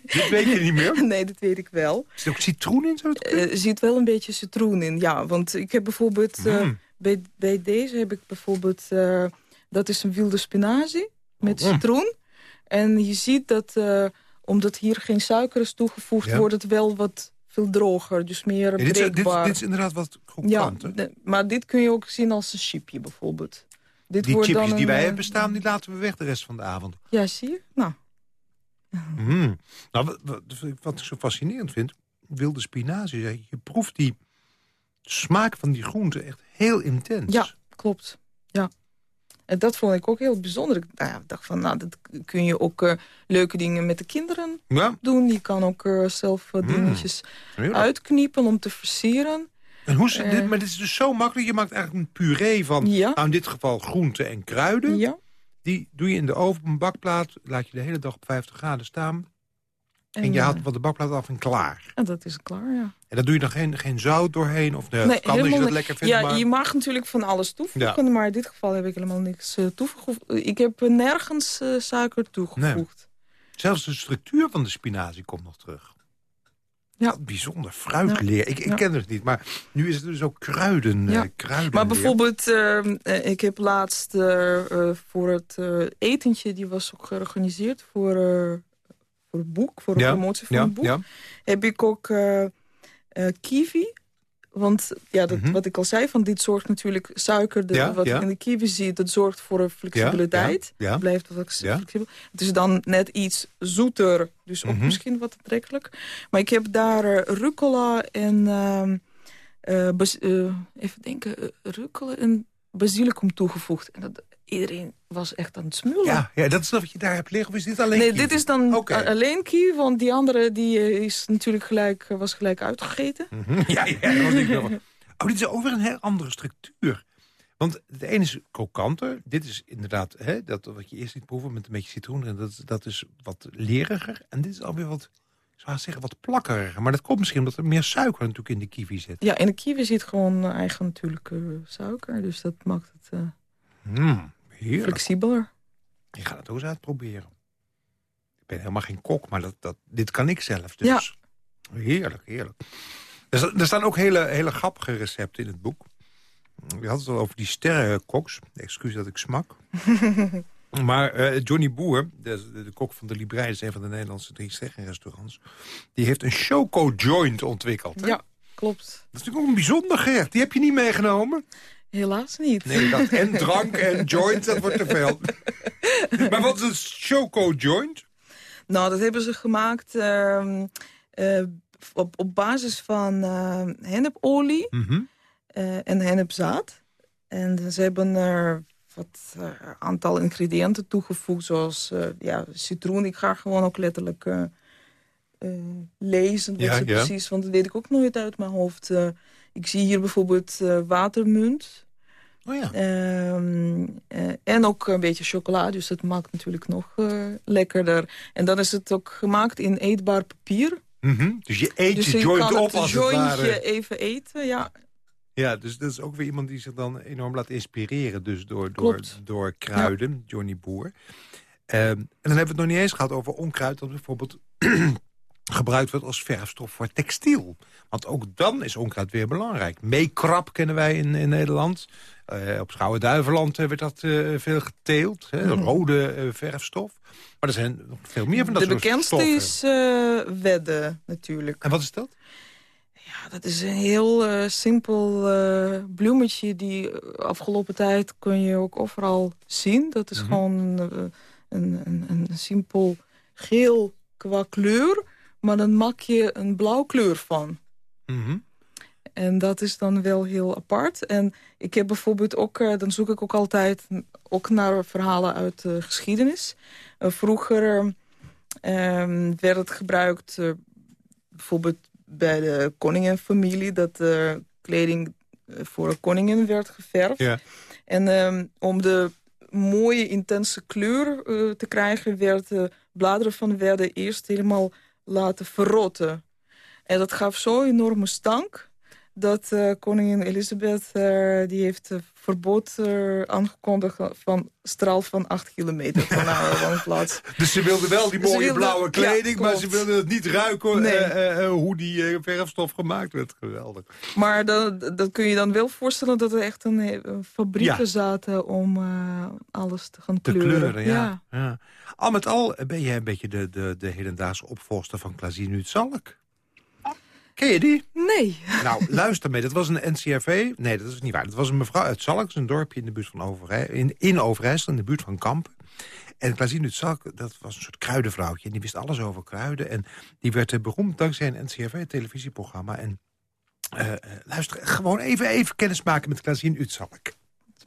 Speaker 3: Dit weet je niet meer.
Speaker 4: nee, dit weet ik wel.
Speaker 3: Zit er ook citroen in? Zo
Speaker 4: Eh, Er zit wel een beetje citroen in, ja. Want ik heb bijvoorbeeld... eh,
Speaker 3: Mm.
Speaker 4: bij, bij deze heb ik bijvoorbeeld... eh, dat is een wilde spinazie met
Speaker 3: Mm.
Speaker 4: citroen. En je ziet dat, omdat hier geen suiker is toegevoegd...
Speaker 3: Ja.
Speaker 4: wordt het wel wat veel droger, dus meer
Speaker 3: Ja, dit, is, dit, dit is inderdaad wat
Speaker 4: ja,
Speaker 3: hè?
Speaker 4: maar dit kun je ook zien als een chipje bijvoorbeeld. Dit
Speaker 3: Die
Speaker 4: wordt
Speaker 3: chipjes
Speaker 4: dan
Speaker 3: die wij
Speaker 4: eh,
Speaker 3: hebben staan, die laten we weg de rest van de avond.
Speaker 4: Ja, zie je? Nou,
Speaker 3: Mm. Nou, wat, wat, wat ik zo fascinerend vind, wilde spinazie, je proeft die, smaak van die groente echt heel intens.
Speaker 4: Ja, klopt. Ja. En dat vond ik ook heel bijzonder. Ik nou ja, dacht van, nou, dat kun je ook uh, leuke dingen met de kinderen
Speaker 3: Ja,
Speaker 4: doen. Je kan ook uh, zelf uh, dingetjes uitkniepen om te versieren.
Speaker 3: En hoe, ze-
Speaker 4: Eh.
Speaker 3: dit, maar dit is dus zo makkelijk. Je maakt eigenlijk een puree van,
Speaker 4: Ja.
Speaker 3: nou in dit geval groenten en kruiden.
Speaker 4: Ja.
Speaker 3: Die doe je in de oven op een bakplaat. Laat je de hele dag op 50 graden staan. En, je
Speaker 4: eh,
Speaker 3: haalt het van de bakplaat af en klaar.
Speaker 4: en dat is klaar, ja.
Speaker 3: En daar doe je dan geen, geen zout doorheen? Of nee,
Speaker 4: Nee,
Speaker 3: kan je dat lekker vindt.
Speaker 4: Ja,
Speaker 3: maar...
Speaker 4: je mag natuurlijk van alles toevoegen, maar in dit geval heb ik helemaal niks eh, toegevoegd. Ik heb eh, nergens eh, suiker toegevoegd.
Speaker 3: Zelfs de structuur van de spinazie komt nog terug.
Speaker 4: Ja.
Speaker 3: Bijzonder. Fruitleer. Ik, ik
Speaker 4: Ja.
Speaker 3: ken het niet, maar nu is het dus ook kruiden.
Speaker 4: Ja.
Speaker 3: eh, kruidenleer.
Speaker 4: Maar bijvoorbeeld, eh, eh, ik heb laatst voor het etentje... die was ook georganiseerd voor, voor het boek, voor
Speaker 3: Ja,
Speaker 4: promotie
Speaker 3: ja,
Speaker 4: een boek...
Speaker 3: ja.
Speaker 4: heb ik ook kiwi. Want ja, dat,
Speaker 3: Mhm.
Speaker 4: wat ik al zei, van dit zorgt natuurlijk suiker... De,
Speaker 3: Ja,
Speaker 4: wat
Speaker 3: ja.
Speaker 4: ik in de kiwi zie, dat zorgt voor een flexibiliteit.
Speaker 3: ja, ja.
Speaker 4: Het blijft wat flexibel. Het is dan net iets zoeter, dus ook
Speaker 3: Mhm.
Speaker 4: misschien wat aantrekkelijk. Maar ik heb daar eh, rucola en... ehm, eh, eh, even denken, rucola en basilicum toegevoegd. En dat, iedereen was echt aan het smullen.
Speaker 3: Ja, ja, dat is wat je daar hebt liggen. Of is dit alleen
Speaker 4: Nee, dit is dan alleen kiwi, want die andere die, eh, is natuurlijk gelijk, eh, was gelijk uitgegeten.
Speaker 3: Mhm. Ja, ja, dat was niet nog- Oh, dit is over een heel andere structuur. Want het ene is krokanter. Dit is inderdaad hè, dat wat je eerst liet proeven met een beetje citroen. En dat, dat is wat leriger. En dit is alweer wat, ik zou zeggen, wat plakkeriger. Maar dat komt misschien omdat er meer suiker natuurlijk in de kiwi zit.
Speaker 4: Ja, in de kiwi zit gewoon eh, eigen natuurlijke suiker, dus dat maakt het eh,
Speaker 3: Mm, heerlijk.
Speaker 4: flexibeler.
Speaker 3: Ik ga het ook eens uitproberen. Ik ben helemaal geen kok, maar dat, dat, dit kan ik zelf. Dus
Speaker 4: Ja.
Speaker 3: heerlijk, heerlijk. Er, er staan ook hele, hele grappige recepten in het boek. Je had het al over die sterrenkoks. Excuus dat ik smak. maar eh, Johnny Boer, de, de, de kok van de Librei... is een van de Nederlandse drie sterrenrestaurants... die heeft een choco-joint ontwikkeld. hè?
Speaker 4: Ja, klopt.
Speaker 3: Dat is natuurlijk ook een bijzonder gerecht. Die heb je niet meegenomen?
Speaker 4: Helaas niet.
Speaker 3: Nee, dat en drank en joint, dat wordt te veel. maar wat is een choco-joint?
Speaker 4: Nou, dat hebben ze gemaakt ehm, eh, op, op basis van eh, hennepolie
Speaker 3: Mhm.
Speaker 4: eh, en hennepzaad. En ze hebben er wat eh, aantal ingrediënten toegevoegd, zoals eh, ja, citroen. Ik ga gewoon ook letterlijk eh, eh, lezen wat
Speaker 3: Ja,
Speaker 4: ze
Speaker 3: ja.
Speaker 4: precies, want dat weet ik ook nooit uit mijn hoofd. Eh, ik zie hier bijvoorbeeld eh, watermunt.
Speaker 3: Oh ja.
Speaker 4: Ehm, eh, en ook een beetje chocola, dus dat maakt natuurlijk nog eh, lekkerder. En dan is het ook gemaakt in eetbaar papier.
Speaker 3: Mhm. Dus je eet
Speaker 4: dus
Speaker 3: je joint
Speaker 4: kan
Speaker 3: op als het ware.
Speaker 4: even eten, ja.
Speaker 3: Ja, dus dat is ook weer iemand die zich dan enorm laat inspireren. Dus door, door, door kruiden, Johnny Boer. Ehm, en dan hebben we het nog niet eens gehad over onkruid... dat bijvoorbeeld gebruikt wordt als verfstof voor textiel. Want ook dan is onkruid weer belangrijk. Meekrap kennen wij in, in Nederland. Eh, op Schouwen-Duiveland eh, werd dat eh, veel geteeld. Hè, Rode eh, verfstof. Maar er zijn nog veel meer van dat
Speaker 4: De
Speaker 3: soort
Speaker 4: bekendste
Speaker 3: stoffen.
Speaker 4: is eh wedde natuurlijk.
Speaker 3: En wat is dat?
Speaker 4: Ja, dat is een heel simpel bloemetje die afgelopen tijd kun je ook overal zien. Dat is
Speaker 3: Mhm.
Speaker 4: gewoon een, een, een simpel geel qua kleur, maar dan maak je een blauw kleur van.
Speaker 3: Mhm.
Speaker 4: En dat is dan wel heel apart. En ik heb bijvoorbeeld ook, eh, dan zoek ik ook altijd ook naar verhalen uit de geschiedenis. Eh, vroeger ehm, werd het gebruikt eh, bijvoorbeeld bij de koningenfamilie... dat de kleding voor de koningin werd geverfd.
Speaker 3: Ja.
Speaker 4: En ehm, om de mooie, intense kleur te krijgen... werd de bladeren van de werden eerst helemaal laten verrotten. En dat gaf zo'n enorme stank dat eh, koningin Elisabeth eh, die heeft eh, verbod aangekondigd van straal van 8 kilometer van haar woonplaats.
Speaker 3: Dus ze wilden wel die mooie blauwe kleding,
Speaker 4: ja,
Speaker 3: maar ze wilden het niet ruiken
Speaker 4: Nee.
Speaker 3: hoe die verfstof gemaakt werd. Geweldig.
Speaker 4: Maar dat, dat kun je dan wel voorstellen dat er echt een, fabrieken
Speaker 3: Ja.
Speaker 4: zaten om alles te gaan kleuren.
Speaker 3: kleuren, ja. ja. Al met al ben jij een beetje de, de, de hedendaagse opvolster van Klazien Zalk. Ken je die?
Speaker 4: Nee.
Speaker 3: Nou, luister mee. Dat was een NCRV. Nee, dat is niet waar. Dat was een mevrouw uit Zalk. Dat is een dorpje in de buurt van Overij, in, in Overijssel, in de buurt van Kampen. En Klazien Zalk, dat was een soort kruidenvrouwtje. En die wist alles over kruiden. En die werd eh, beroemd dankzij een NCRV-televisieprogramma. En luister, gewoon even, even kennis maken met Klazien Utzalk.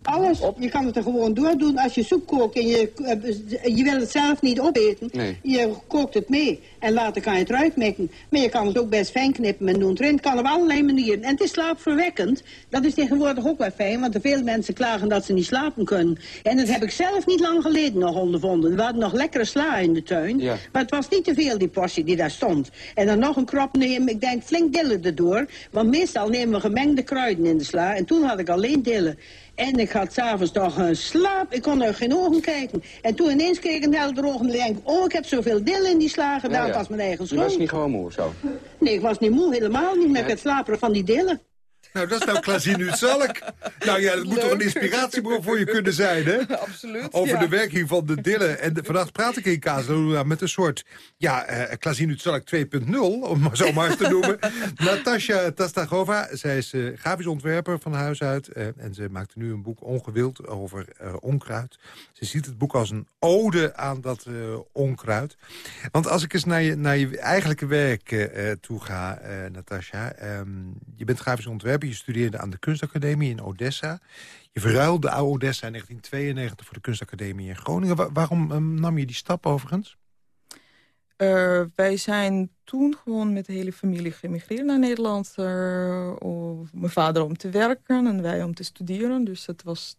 Speaker 5: Alles, je kan het er gewoon door doen. Als je soep kookt en je, eh, je wil het zelf niet opeten, nee. je kookt het mee. En later kan je het eruit maken. Maar je kan het ook best fijn knippen en doen erin. Het kan op allerlei manieren. En het is slaapverwekkend. Dat is tegenwoordig ook wel fijn, want er veel mensen klagen dat ze niet slapen kunnen. En dat heb ik zelf niet lang geleden nog ondervonden. We hadden nog lekkere sla in de tuin. Maar het was niet te veel, die portie die daar stond. En dan nog een krop nemen, ik denk flink dillen erdoor. Want meestal nemen we gemengde kruiden in de sla. En toen had ik alleen dillen. En ik had s'avonds toch een slaap. Ik kon er geen ogen kijken. En toen ineens kreeg ik een helder ogen en denk oh, ik heb zoveel dillen in die sla gedaan. Dat was mijn eigen schuld.
Speaker 6: Je was niet gewoon moe zo?
Speaker 5: Nee, ik was niet moe, helemaal niet. met het slapen van die dillen.
Speaker 3: Nou, dat is nou Klazien Zalk. Nou ja, dat moet toch een inspiratiebron voor je kunnen zijn, hè?
Speaker 4: Absoluut,
Speaker 3: Over de werking van de dillen. En vandaag praat ik in Kazeluna met een soort, ja, uh, Klazien 2.0, om maar zo maar eens te noemen. Natasja Tastagova, zij is uh, grafisch ontwerper van huis uit. Uh, en ze maakt nu een boek Ongewild over uh, onkruid. Ze ziet het boek als een ode aan dat onkruid. Want als ik eens naar je, naar je eigenlijke werk toe ga, Natasja. Um, je bent grafisch ontwerper je studeerde aan de kunstacademie in Odessa. Je verruilde oude Odessa in 1992 voor de kunstacademie in Groningen. waarom ehm, nam je die stap overigens?
Speaker 4: Uh, wij zijn toen gewoon met de hele familie geëmigreerd naar Nederland. Uh, mijn vader om te werken en wij om te studeren. Dus het was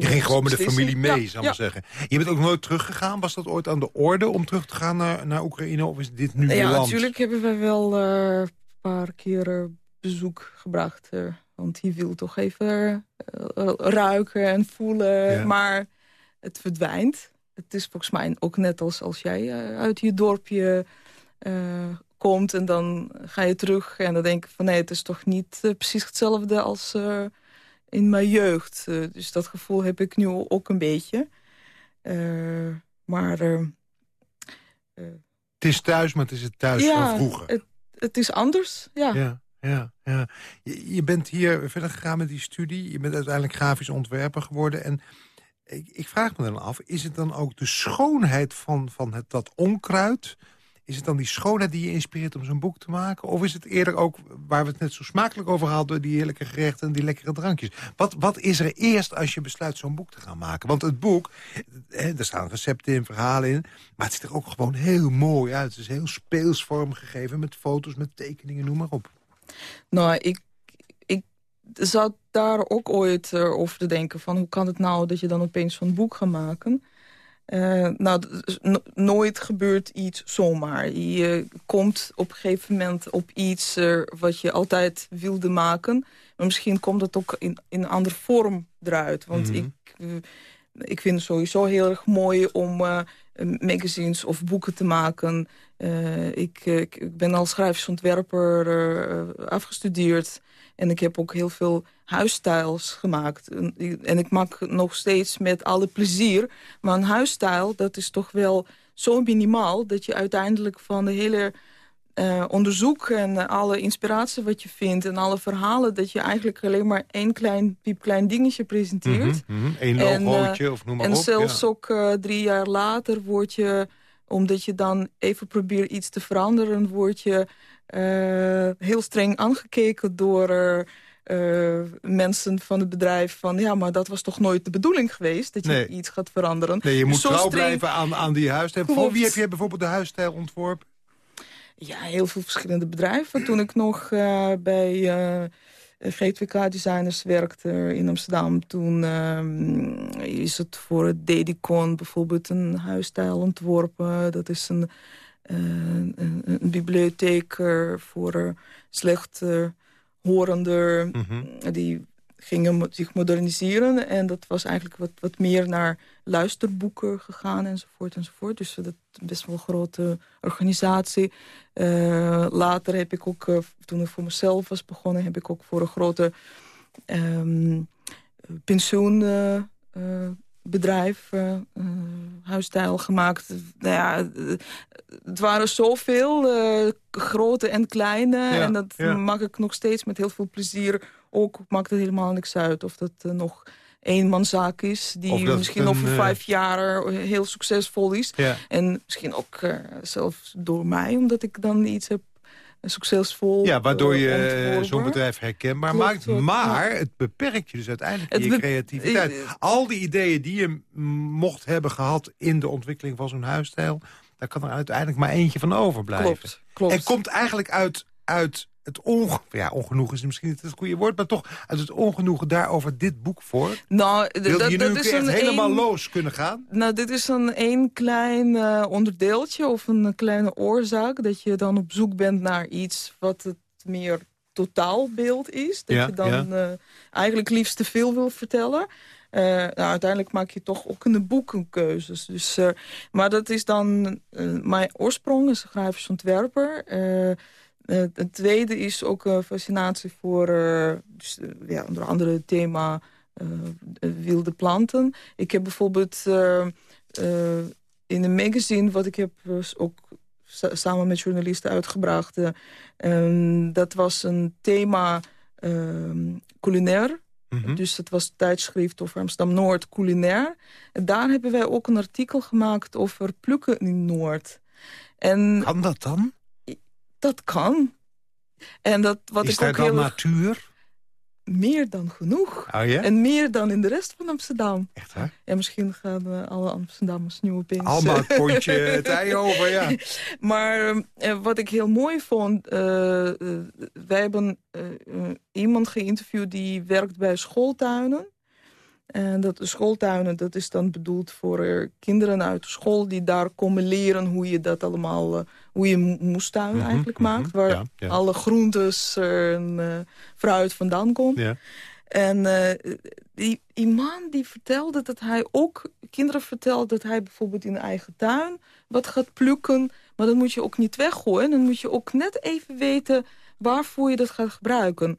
Speaker 3: je ging gewoon met de familie mee, ja, zou ik ja. zeggen. Je bent ook nooit teruggegaan. Was dat ooit aan de orde om terug te gaan naar, naar Oekraïne? Of is dit nu
Speaker 4: ja,
Speaker 3: land?
Speaker 4: natuurlijk hebben we wel uh, een paar keer bezoek gebracht. Uh, want hij wil toch even uh, ruiken en voelen. Ja. Maar het verdwijnt. Het is volgens mij ook net als als jij uit je dorpje komt... en dan ga je terug en dan denk ik van... nee, het is toch niet precies hetzelfde als in mijn jeugd. dus dat gevoel heb ik nu ook een beetje. maar...
Speaker 3: het is thuis, maar het is het thuis
Speaker 4: ja,
Speaker 3: van vroeger.
Speaker 4: Het, het is anders, ja.
Speaker 3: ja ja, ja. Je, bent hier verder gegaan met die studie. Je bent uiteindelijk grafisch ontwerper geworden. En ik, ik, vraag me dan af, is het dan ook de schoonheid van, van het, dat onkruid... Is het dan die schoonheid die je inspireert om zo'n boek te maken? Of is het eerder ook, waar we het net zo smakelijk over hadden... die heerlijke gerechten en die lekkere drankjes? Wat, wat is er eerst als je besluit zo'n boek te gaan maken? Want het boek, hè, er staan recepten in, verhalen in... maar het ziet er ook gewoon heel mooi uit. Het is heel speels vormgegeven met foto's, met tekeningen, noem maar op.
Speaker 4: Nou, ik, ik zat daar ook ooit uh, over te denken... van hoe kan het nou dat je dan opeens zo'n boek gaat maken... Uh, nou, nooit gebeurt iets zomaar. Je komt op een gegeven moment op iets uh, wat je altijd wilde maken. Maar misschien komt het ook in, in een andere vorm eruit. Want mm -hmm. ik, uh, ik vind het sowieso heel erg mooi om magazines of boeken te maken. Ik, ik, ik, ben als grafisch ontwerper afgestudeerd. En ik heb ook heel veel huisstijls gemaakt. En ik maak nog steeds met alle plezier. Maar een huisstijl, dat is toch wel zo minimaal... dat je uiteindelijk van de hele uh, onderzoek en alle inspiratie wat je vindt... en alle verhalen, dat je eigenlijk alleen maar één klein, piepklein dingetje presenteert.
Speaker 3: Mm -hmm, Eén logootje uh, of noem maar
Speaker 4: en
Speaker 3: op.
Speaker 4: En zelfs ja. ook uh, drie jaar later word je... omdat je dan even probeert iets te veranderen... word je heel streng aangekeken door uh, mensen van het bedrijf van... ja, maar dat was toch nooit de bedoeling geweest, dat je nee. iets gaat veranderen.
Speaker 3: Nee, je moet trouw streng... blijven aan, aan die huisstijl. Voor wie heb je bijvoorbeeld de huisstijl ontworpen?
Speaker 4: Ja, heel veel verschillende bedrijven. Toen ik nog uh, bij uh, GTWK-designers werkte in Amsterdam... toen is het voor het Dedicon bijvoorbeeld een huisstijl ontworpen. Dat is een, een, een bibliotheek voor slecht horende, mm -hmm. die gingen zich moderniseren. En dat was eigenlijk wat, wat meer naar luisterboeken gegaan enzovoort enzovoort. Dus dat best wel een grote organisatie. Uh, later heb ik ook, uh, toen ik voor mezelf was begonnen... heb ik ook voor een grote um, pensioen... Uh, bedrijf, uh, uh, huisstijl gemaakt. Nou ja, het waren zoveel, grote en kleine. Ja, en dat ja. maak ik nog steeds met heel veel plezier. Ook maakt het helemaal niks uit of dat nog eenmanszaak is... die misschien een, over vijf jaar heel succesvol is.
Speaker 3: Ja.
Speaker 4: En misschien ook zelfs door mij, omdat ik dan iets heb succesvol
Speaker 3: Ja, waardoor je
Speaker 4: uh,
Speaker 3: eh, zo'n bedrijf herkenbaar
Speaker 4: Klopt,
Speaker 3: maakt. Maar het beperkt je dus uiteindelijk in
Speaker 4: Het
Speaker 3: je creativiteit.
Speaker 4: eh,
Speaker 3: Al die ideeën die je mocht hebben gehad in de ontwikkeling van zo'n huisstijl... daar kan er uiteindelijk maar eentje van overblijven.
Speaker 4: Klopt, klopt.
Speaker 3: En komt eigenlijk uit, uit het ongenoegen... Ja, ongenoegen is misschien niet het goede woord... maar toch uit het ongenoegen daarover dit boek voor.
Speaker 4: nou,
Speaker 3: Wilde je nu een echt
Speaker 4: een
Speaker 3: helemaal los kunnen gaan?
Speaker 4: Nou, dit is een één klein eh, onderdeeltje of een kleine oorzaak... dat je dan op zoek bent naar iets wat het meer totaalbeeld is. Dat
Speaker 3: Ja,
Speaker 4: je dan eh, eigenlijk liefst te veel wil vertellen. Eh, nou, uiteindelijk maak je toch ook in de boeken keuzes. Dus, maar dat is dan mijn oorsprong, is een grafisch ontwerper... Eh, het tweede is ook een fascinatie voor eh, dus, ja, onder andere het thema wilde planten. Ik heb bijvoorbeeld in een magazine, wat ik heb ook sa- samen met journalisten uitgebracht... eh, ehm, dat was een thema ehm, culinair.
Speaker 3: Mhm.
Speaker 4: Dus dat was het tijdschrift over Amsterdam-Noord culinair. En daar hebben wij ook een artikel gemaakt over plukken in Noord. En
Speaker 3: Kan dat dan?
Speaker 4: Dat kan. En dat, wat
Speaker 3: is
Speaker 4: ik ook heel
Speaker 3: natuur?
Speaker 4: meer dan genoeg.
Speaker 3: Oh?
Speaker 4: En meer dan in de rest van Amsterdam.
Speaker 3: Echt waar?
Speaker 4: En misschien gaan eh, alle Amsterdammers nu opeens...
Speaker 3: Allemaal het pontje het ei over, ja.
Speaker 4: Maar eh, wat ik heel mooi vond... eh, eh, wij hebben eh, eh, iemand geïnterviewd die werkt bij schooltuinen. En dat de schooltuinen, dat is dan bedoeld voor eh, kinderen uit de school... die daar komen leren hoe je dat allemaal... eh, hoe je mo- moestuin
Speaker 3: Mhm,
Speaker 4: eigenlijk
Speaker 3: mhm,
Speaker 4: maakt. Waar
Speaker 3: ja, ja.
Speaker 4: alle groentes en eh, fruit vandaan komt.
Speaker 3: ja.
Speaker 4: En die, die man die vertelde dat hij ook kinderen vertelt dat hij bijvoorbeeld in de eigen tuin wat gaat plukken. Maar dat moet je ook niet weggooien. Dan moet je ook net even weten waarvoor je dat gaat gebruiken.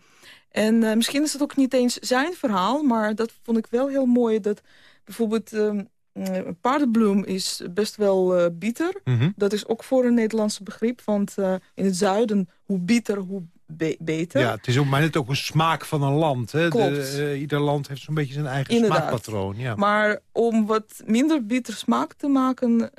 Speaker 4: En eh, misschien is het ook niet eens zijn verhaal, maar dat vond ik wel heel mooi. Dat bijvoorbeeld ehm, eh, paardenbloem is best wel eh bitter.
Speaker 3: Mhm.
Speaker 4: Dat is ook voor een Nederlandse begrip, want in het zuiden hoe bitter, hoe be- beter.
Speaker 3: Ja, het is ook maar net ook een smaak van een land. Hè? De, ieder land heeft zo'n beetje zijn eigen
Speaker 4: Inderdaad.
Speaker 3: smaakpatroon. Ja.
Speaker 4: Maar om wat minder bitter smaak te maken,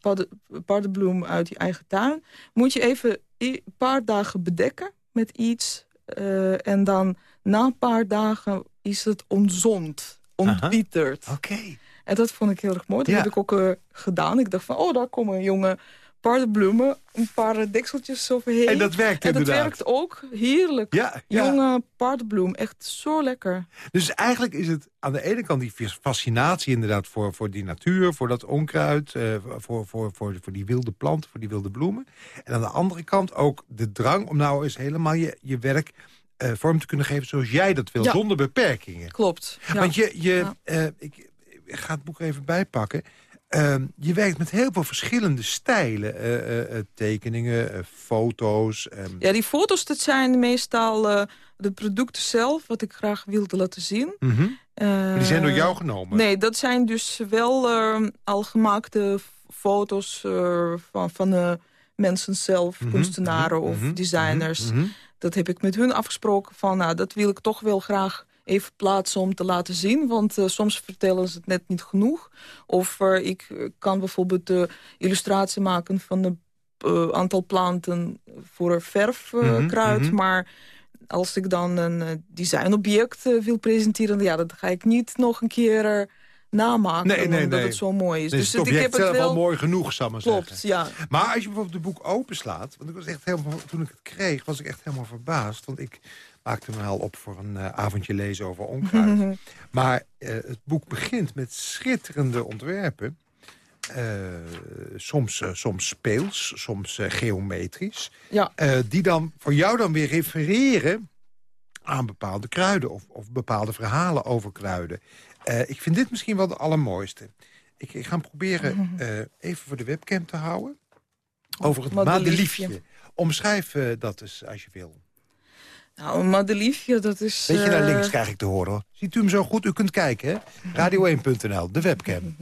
Speaker 4: padden- paardenbloem uit je eigen tuin... moet je even een paar dagen bedekken met iets. Eh, en dan na een paar dagen is het onzond, ontbitterd.
Speaker 3: Oké.
Speaker 4: En dat vond ik heel erg mooi. Dat
Speaker 3: Ja.
Speaker 4: heb ik ook eh, gedaan. Ik dacht van, oh, daar komen jonge paardenbloemen. Een paar dekseltjes overheen.
Speaker 3: En dat werkt
Speaker 4: En dat
Speaker 3: inderdaad.
Speaker 4: werkt ook heerlijk.
Speaker 3: Ja, ja.
Speaker 4: Jonge paardenbloem, echt zo lekker.
Speaker 3: Dus eigenlijk is het aan de ene kant die fascinatie inderdaad voor, voor die natuur, voor dat onkruid, eh, voor, voor, voor, voor die wilde planten, voor die wilde bloemen. En aan de andere kant ook de drang om nou eens helemaal je, je werk eh, vorm te kunnen geven zoals jij dat wil,
Speaker 4: Ja.
Speaker 3: zonder beperkingen.
Speaker 4: Klopt. Ja.
Speaker 3: Want je, je eh, ik, ik ga het boek even bijpakken. Ehm, je werkt met heel veel verschillende stijlen. eh, eh, eh, tekeningen, foto's. ehm,
Speaker 4: Ja, die foto's, dat zijn meestal de producten zelf, wat ik graag wilde laten zien.
Speaker 3: Maar die zijn door jou genomen.
Speaker 4: Nee, dat zijn dus wel eh, al gemaakte foto's van, van mensen zelf,
Speaker 3: Mhm,
Speaker 4: kunstenaren
Speaker 3: mhm,
Speaker 4: of
Speaker 3: mhm,
Speaker 4: designers.
Speaker 3: mhm.
Speaker 4: Dat heb ik met hun afgesproken van, nou, dat wil ik toch wel graag even plaatsen om te laten zien. Want eh, soms vertellen ze het net niet genoeg. Of eh, ik eh, kan bijvoorbeeld de illustratie maken van een aantal planten voor verfkruid.
Speaker 3: Mhm, mhm.
Speaker 4: Maar als ik dan een designobject wil presenteren... ja, dat ga ik niet nog een keer namaken,
Speaker 3: Nee, nee,
Speaker 4: omdat
Speaker 3: nee.
Speaker 4: het zo mooi is.
Speaker 3: Dus,
Speaker 4: Dus
Speaker 3: het
Speaker 4: ik
Speaker 3: object
Speaker 4: heb het wel...
Speaker 3: al mooi genoeg, ik maar
Speaker 4: Klopt,
Speaker 3: zeggen.
Speaker 4: ja.
Speaker 3: Maar als je bijvoorbeeld het boek openslaat... want ik was echt helemaal, toen ik het kreeg, was ik echt helemaal verbaasd. Want ik maakte me al op voor een eh, avondje lezen over onkruid. maar eh, het boek begint met schitterende ontwerpen. Eh, soms, soms speels, soms geometrisch.
Speaker 4: Ja.
Speaker 3: Die dan voor jou dan weer refereren aan bepaalde kruiden... of, of bepaalde verhalen over kruiden. Ik vind dit misschien wel de allermooiste. Ik, ik ga hem proberen even voor de webcam te houden. Over het
Speaker 4: Madeliefje.
Speaker 3: Omschrijf dat eens als je wil.
Speaker 4: Nou, een madeliefje, dat is...
Speaker 3: Beetje naar
Speaker 4: eh,
Speaker 3: links krijg ik te horen. hoor. Ziet u hem zo goed? U kunt kijken, hè? Radio1.nl, de webcam.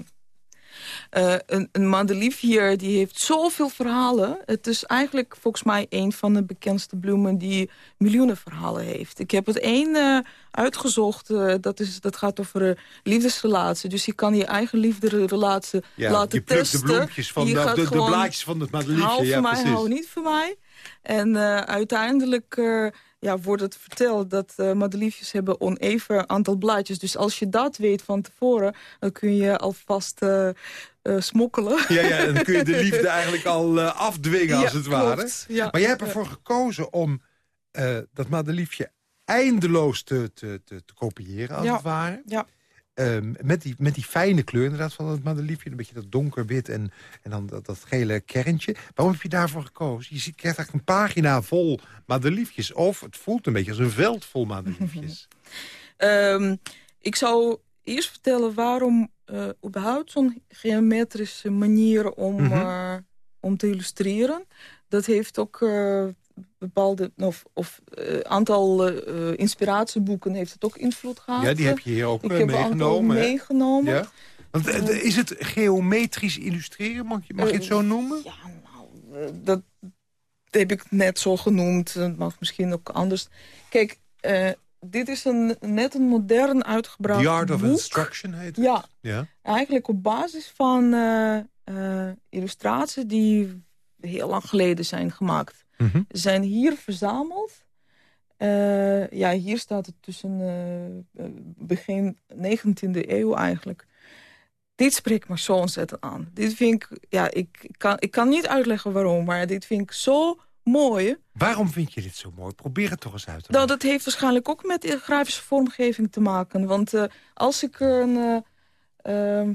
Speaker 4: Eh, een, een madeliefje die heeft zoveel verhalen. Het is eigenlijk volgens mij een van de bekendste bloemen die miljoenen verhalen heeft. Ik heb het één eh, uitgezocht, dat, is, dat gaat over een liefdesrelatie. Dus je kan je eigen liefdesrelatie
Speaker 3: Ja,
Speaker 4: laten
Speaker 3: je plukt
Speaker 4: testen.
Speaker 3: de bloempjes van
Speaker 4: Je
Speaker 3: de, blaadjes van het madeliefje.
Speaker 4: Hou
Speaker 3: ja,
Speaker 4: mij,
Speaker 3: precies.
Speaker 4: hou niet van mij. En uiteindelijk ja, wordt het verteld dat uh, madeliefjes hebben oneven aantal blaadjes. Dus als je dat weet van tevoren, dan kun je alvast uh, uh, smokkelen.
Speaker 3: Ja, ja, dan kun je de liefde eigenlijk al afdwingen, als het ware. Ja. Maar jij hebt ervoor gekozen om dat madeliefje eindeloos te, te, te, te kopiëren, als het ware.
Speaker 4: Ja.
Speaker 3: Ehm, met, die, met die fijne kleur inderdaad van het madeliefje. Een beetje dat donkerwit en, en dan dat, dat gele kerntje. Waarom heb je daarvoor gekozen? Je ziet, krijgt eigenlijk een pagina vol madeliefjes. Of het voelt een beetje als een veld vol madeliefjes.
Speaker 4: um, ik zou eerst vertellen waarom uh, überhaupt zo'n geometrische manier om, mhm. uh, om te illustreren. Dat heeft ook uh, bepaalde of, of uh, aantal uh, inspiratieboeken heeft het ook invloed gehad.
Speaker 3: Ja, die heb je hier ook
Speaker 4: ik
Speaker 3: meegenomen.
Speaker 4: Heb meegenomen.
Speaker 3: Ja? Want, is het geometrisch illustreren, mag je, mag je het zo noemen?
Speaker 4: Ja, nou, dat heb ik net zo genoemd. Dat mag misschien ook anders. Kijk, dit is een, net een modern uitgebracht
Speaker 3: The Art of
Speaker 4: boek.
Speaker 3: Instruction heet het?
Speaker 4: Ja,
Speaker 3: ja.
Speaker 4: eigenlijk op basis van illustraties die heel lang geleden zijn gemaakt.
Speaker 3: Mhm.
Speaker 4: zijn hier verzameld. Uh, ja, hier staat het tussen uh, begin 19e eeuw eigenlijk. Dit spreekt me zo ontzettend aan. Dit vind ik, ja, ik kan, ik kan niet uitleggen waarom, maar dit vind ik zo mooi.
Speaker 3: Waarom vind je dit zo mooi? Probeer het toch eens uit te
Speaker 4: nou, Dat heeft waarschijnlijk ook met grafische vormgeving te maken. Want uh, als ik een ehm,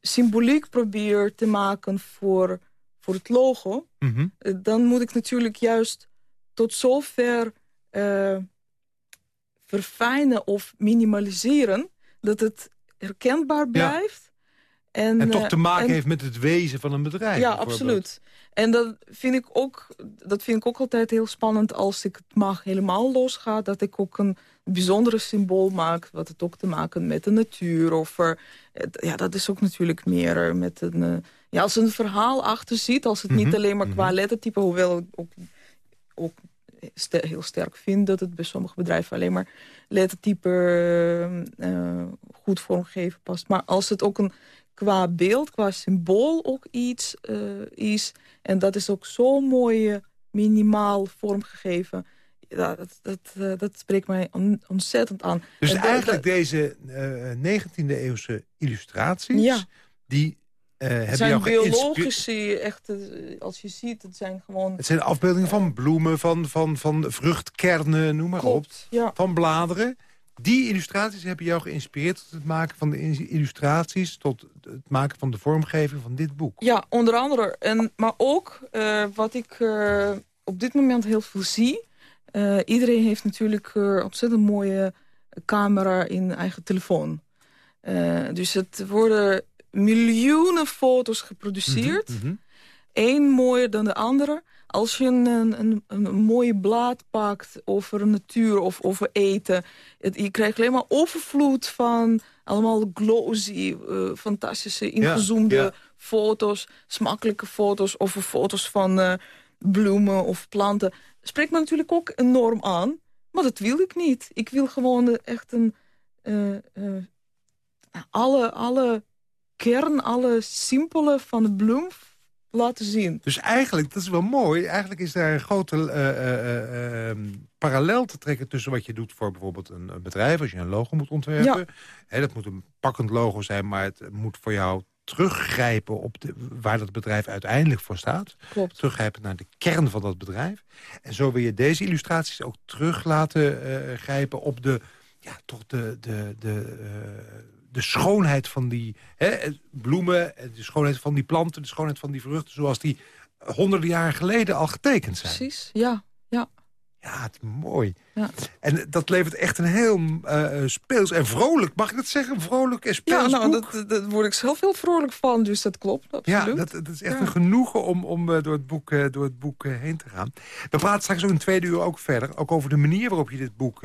Speaker 4: symboliek probeer te maken voor voor het logo...
Speaker 3: Mhm.
Speaker 4: Eh, dan moet ik natuurlijk juist tot zover uh, verfijnen of minimaliseren... dat het herkenbaar blijft.
Speaker 3: En, en, toch eh, te maken heeft met het wezen van een bedrijf.
Speaker 4: Ja, absoluut. En dat vind, ik ook, dat vind ik ook altijd heel spannend als ik het mag helemaal losga. Dat ik ook een bijzondere symbool maak. Wat het ook te maken met de natuur. Of ja, dat is ook natuurlijk meer met een ja, als een verhaal achter ziet, als het niet mhm, alleen maar qua mhm. lettertype... hoewel ik ook, ook heel sterk vind dat het bij sommige bedrijven alleen maar lettertype uh, goed vormgeven past. Maar als het ook een, qua beeld, qua symbool ook iets uh, is... en dat is ook zo mooi minimaal vormgegeven... Ja, dat, dat, dat spreekt mij ontzettend aan.
Speaker 3: Dus eigenlijk deze 19e-eeuwse illustraties... Ja. die
Speaker 4: uh, het zijn biologische, echt, eh, als je ziet, het zijn gewoon...
Speaker 3: Het zijn afbeeldingen van bloemen, van, van, van vruchtkernen, noem maar
Speaker 4: Klopt,
Speaker 3: op. Van bladeren. Die illustraties hebben jou geïnspireerd tot het maken van de illustraties... tot het maken van de vormgeving van dit boek.
Speaker 4: Ja, onder andere. En, maar ook uh, wat ik uh, op dit moment heel veel zie... iedereen heeft natuurlijk ontzettend mooie camera in eigen telefoon. dus het worden miljoenen foto's geproduceerd.
Speaker 3: Mm
Speaker 4: Eén mooier dan de andere. Als je een, een, een, mooie blad pakt over natuur of over eten... je krijgt alleen maar overvloed van allemaal glossy, uh, fantastische, ingezoomde foto's... smakelijke foto's of foto's van uh, bloemen of planten. Spreekt me natuurlijk ook enorm aan, maar dat wil ik niet. Ik wil gewoon echt een... Uh, alle, alle kern, alle simpele van de bloem laten zien.
Speaker 3: Dus eigenlijk, dat is wel mooi, eigenlijk is daar een grote uh, uh, parallel te trekken... tussen wat je doet voor bijvoorbeeld een, bedrijf, als je een logo moet ontwerpen. Ja. dat moet een pakkend logo zijn, maar het moet voor jou teruggrijpen op de, waar dat bedrijf uiteindelijk voor staat.
Speaker 4: Klopt.
Speaker 3: Teruggrijpen naar de kern van dat bedrijf. En zo wil je deze illustraties ook terug laten grijpen op de, ja, toch de, de, de de schoonheid van die hè, bloemen, de schoonheid van die planten... de schoonheid van die vruchten, zoals die honderden jaren geleden al getekend zijn.
Speaker 4: Precies, ja. ja.
Speaker 3: Ja, het is mooi.
Speaker 4: Ja.
Speaker 3: En dat levert echt een heel uh, speels en vrolijk, mag ik dat zeggen? Vrolijk en speels
Speaker 4: Ja, nou, dat, dat word ik zelf heel vrolijk van, dus dat klopt, absoluut.
Speaker 3: Ja, dat, dat is echt een genoegen om, om door het boek, door het boek heen te gaan. We praten straks ook in tweede uur ook verder, ook over de manier waarop je dit boek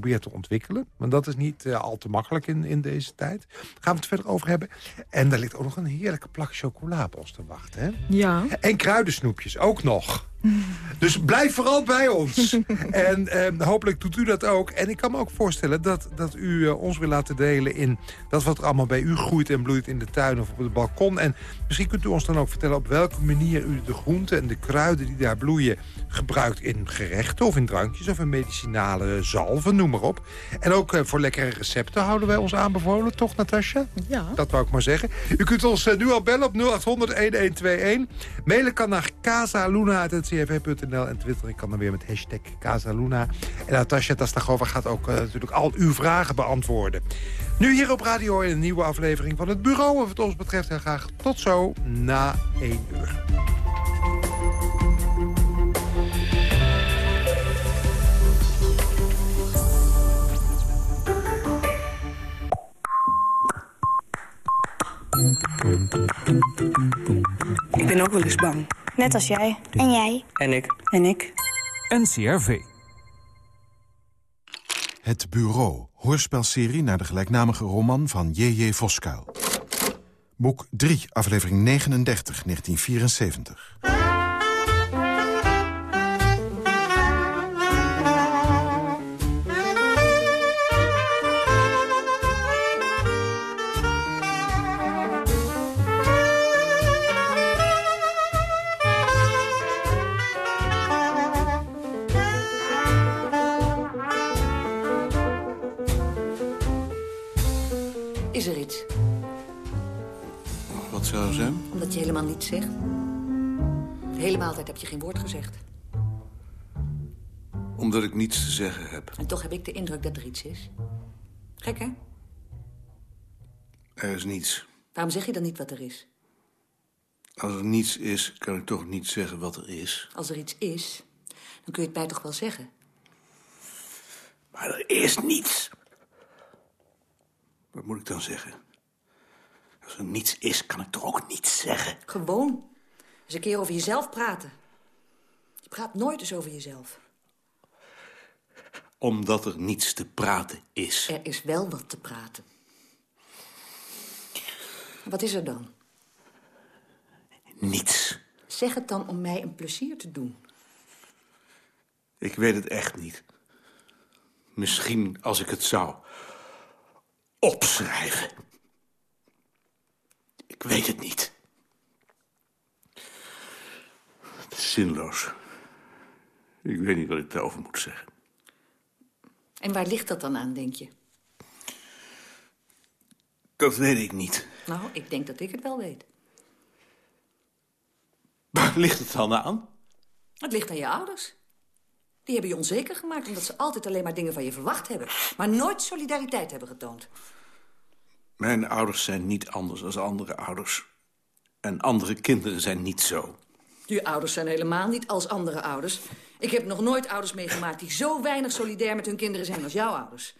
Speaker 3: probeert te ontwikkelen. Want dat is niet al te makkelijk in, in deze tijd. Daar gaan we het verder over hebben. En daar ligt ook nog een heerlijke plak chocolabos te wachten. Hè?
Speaker 4: Ja.
Speaker 3: En kruidensnoepjes, ook nog. Dus blijf vooral bij ons. en eh, hopelijk doet u dat ook. En ik kan me ook voorstellen dat, dat u eh, ons wil laten delen... in dat wat er allemaal bij u groeit en bloeit in de tuin of op het balkon. En misschien kunt u ons dan ook vertellen op welke manier u de groenten en de kruiden die daar bloeien... gebruikt in gerechten of in drankjes of in medicinale zalven, noem maar op. En ook eh, voor lekkere recepten houden wij ons aanbevolen, toch Natasja?
Speaker 4: Ja.
Speaker 3: Dat wou ik maar zeggen. U kunt ons eh, nu al bellen op 0800-1121. Mailen kan naar casaluna.ncrv.nl en twitteren kan dan weer met hashtag Casaluna. En Natasja Tastagova gaat ook uh, natuurlijk al uw vragen beantwoorden. Nu hier op Radio in een nieuwe aflevering van het Bureau. Wat ons betreft heel graag tot zo na 1 uur.
Speaker 6: Ik ben ook wel eens bang.
Speaker 7: Net als jij. En jij.
Speaker 6: En ik. En ik.
Speaker 8: NCRV.
Speaker 2: Het Bureau, hoorspelserie naar de gelijknamige roman van J.J. Voskuil. Boek 3, aflevering 39, 1974.
Speaker 9: Maaltijd heb je geen woord gezegd.
Speaker 10: Omdat ik niets te zeggen heb.
Speaker 9: En toch heb ik de indruk dat er iets is. Gek, hè?
Speaker 10: Er is niets.
Speaker 9: Waarom zeg je dan niet wat er is?
Speaker 10: Als er niets is, kan ik toch niet zeggen wat er is.
Speaker 9: Als er iets is, dan kun je het mij toch wel zeggen?
Speaker 10: Maar er is niets. Wat moet ik dan zeggen? Als er niets is, kan ik toch ook niets zeggen?
Speaker 9: Gewoon. Eens een keer over jezelf praten. Je praat nooit eens over jezelf.
Speaker 10: Omdat er niets te praten is.
Speaker 9: Er is wel wat te praten. Wat is er dan?
Speaker 10: Niets.
Speaker 9: Zeg het dan om mij een plezier te doen.
Speaker 10: Ik weet het echt niet. Misschien als ik het zou opschrijven. Ik weet het niet. Het is zinloos. Ik weet niet wat ik daarover moet zeggen.
Speaker 9: En waar ligt dat dan aan, denk je?
Speaker 10: Dat weet ik niet.
Speaker 9: Nou, ik denk dat ik het wel weet.
Speaker 10: Waar ligt het dan aan?
Speaker 9: Het ligt aan je ouders. Die hebben je onzeker gemaakt omdat ze altijd alleen maar dingen van je verwacht hebben. Maar nooit solidariteit hebben getoond.
Speaker 10: Mijn ouders zijn niet anders dan andere ouders. En andere kinderen zijn niet zo.
Speaker 9: Je ouders zijn helemaal niet als andere ouders. Ik heb nog nooit ouders meegemaakt die zo weinig solidair met hun kinderen zijn als jouw ouders.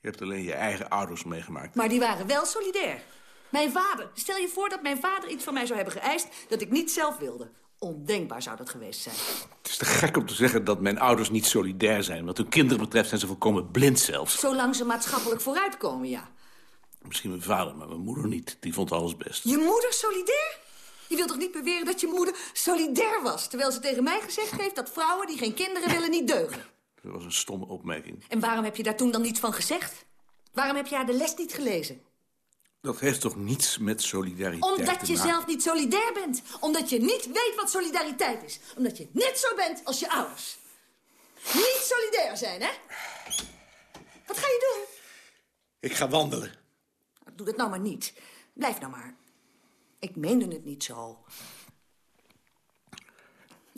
Speaker 10: Je hebt alleen je eigen ouders meegemaakt.
Speaker 9: Maar die waren wel solidair. Mijn vader. Stel je voor dat mijn vader iets van mij zou hebben geëist dat ik niet zelf wilde. Ondenkbaar zou dat geweest zijn.
Speaker 10: Het is te gek om te zeggen dat mijn ouders niet solidair zijn. Wat hun kinderen betreft zijn ze volkomen blind zelfs.
Speaker 9: Zolang ze maatschappelijk vooruitkomen, ja.
Speaker 10: Misschien mijn vader, maar mijn moeder niet. Die vond alles best.
Speaker 9: Je moeder solidair? Je wilt toch niet beweren dat je moeder solidair was... terwijl ze tegen mij gezegd heeft dat vrouwen die geen kinderen willen niet deugen?
Speaker 10: Dat was een stomme opmerking.
Speaker 9: En waarom heb je daar toen dan niets van gezegd? Waarom heb je haar de les niet gelezen?
Speaker 10: Dat heeft toch niets met solidariteit te
Speaker 9: Omdat je zelf niet solidair bent. Omdat je niet weet wat solidariteit is. Omdat je net zo bent als je ouders. Niet solidair zijn, hè? Wat ga je doen?
Speaker 10: Ik ga wandelen.
Speaker 9: Doe dat nou maar niet. Blijf nou maar. Ik meende het niet zo.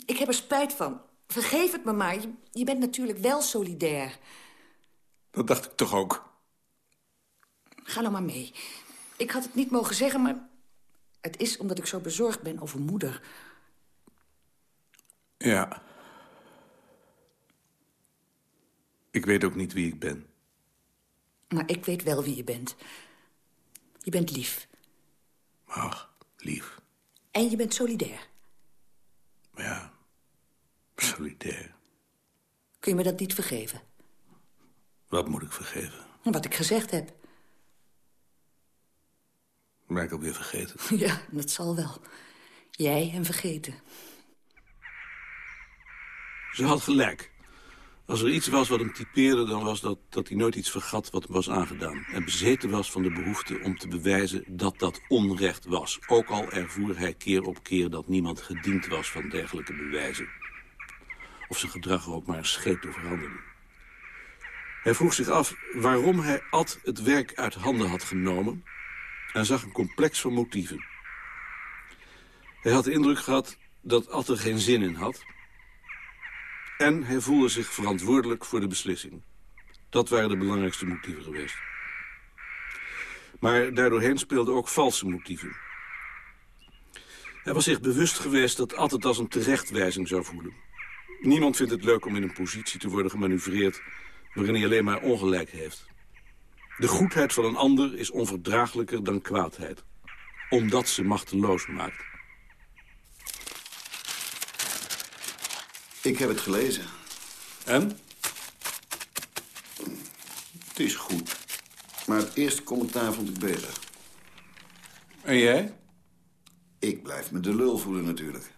Speaker 9: Ik heb er spijt van. Vergeef het me maar. Je, je bent natuurlijk wel solidair.
Speaker 10: Dat dacht ik toch ook.
Speaker 9: Ga nou maar mee. Ik had het niet mogen zeggen, maar... het is omdat ik zo bezorgd ben over moeder.
Speaker 10: Ja. Ik weet ook niet wie ik ben.
Speaker 9: Maar ik weet wel wie je bent. Je bent lief.
Speaker 10: Ach, lief.
Speaker 9: En je bent solidair.
Speaker 10: Ja, solidair.
Speaker 9: Kun je me dat niet vergeven?
Speaker 10: Wat moet ik vergeven?
Speaker 9: Wat ik gezegd heb.
Speaker 10: Ben ik alweer vergeten.
Speaker 9: Ja, dat zal wel. Jij en vergeten.
Speaker 10: Ze had gelijk. Als er iets was wat hem typeerde, dan was dat dat hij nooit iets vergat wat hem was aangedaan. En bezeten was van de behoefte om te bewijzen dat dat onrecht was. Ook al ervoer hij keer op keer dat niemand gediend was van dergelijke bewijzen. Of zijn gedrag ook maar een scheet. Hij vroeg zich af waarom hij Ad het werk uit handen had genomen... en zag een complex van motieven. Hij had de indruk gehad dat Ad er geen zin in had... en hij voelde zich verantwoordelijk voor de beslissing. Dat waren de belangrijkste motieven geweest. Maar daardoorheen speelden ook valse motieven. Hij was zich bewust geweest dat het als een terechtwijzing zou voelen. Niemand vindt het leuk om in een positie te worden gemanoeuvreerd waarin hij alleen maar ongelijk heeft. De goedheid van een ander is onverdraaglijker dan kwaadheid. Omdat ze machteloos maakt.
Speaker 8: Ik heb het gelezen.
Speaker 10: En?
Speaker 8: Het is goed. Maar het eerste commentaar vond ik beter.
Speaker 10: En jij?
Speaker 8: Ik blijf me de lul voelen natuurlijk.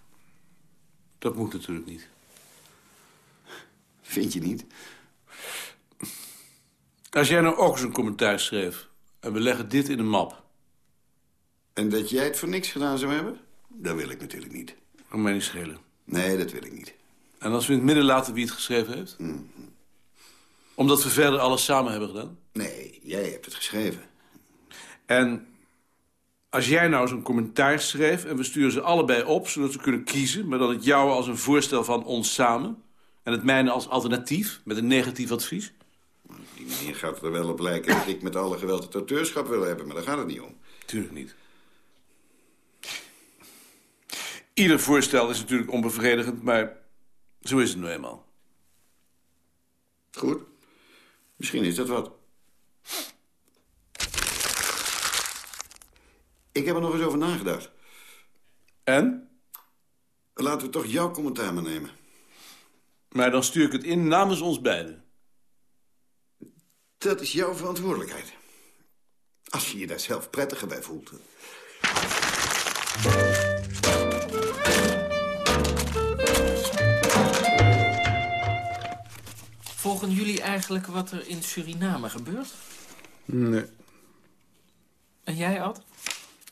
Speaker 10: Dat moet natuurlijk niet.
Speaker 8: Vind je niet?
Speaker 10: Als jij nou ook zo'n commentaar schreef... en we leggen dit in een map...
Speaker 8: En dat jij het voor niks gedaan zou hebben? Dat wil ik natuurlijk niet.
Speaker 10: Kan mij niet schelen.
Speaker 8: Nee, dat wil ik niet.
Speaker 10: En als we in het midden laten wie het geschreven heeft? Omdat we verder alles samen hebben gedaan?
Speaker 8: Nee, jij hebt het geschreven.
Speaker 10: En als jij nou zo'n commentaar schreef... en we sturen ze allebei op, zodat we kunnen kiezen... maar dan het jouwe als een voorstel van ons samen... en het mijne als alternatief, met een negatief advies...
Speaker 8: Op die manier gaat het er wel op lijken dat ik met alle geweld het auteurschap wil hebben, maar daar gaat het niet om.
Speaker 10: Tuurlijk niet. Ieder voorstel is natuurlijk onbevredigend, maar zo is het nou eenmaal.
Speaker 8: Goed. Misschien is dat wat. Ik heb er nog eens over nagedacht.
Speaker 10: En?
Speaker 8: Laten we toch jouw commentaar maar nemen.
Speaker 10: Maar dan stuur ik het in namens ons beiden.
Speaker 8: Dat is jouw verantwoordelijkheid. Als je je daar zelf prettiger bij voelt.
Speaker 11: Volgen jullie eigenlijk wat er in Suriname gebeurt?
Speaker 10: Nee.
Speaker 11: En jij, Ad?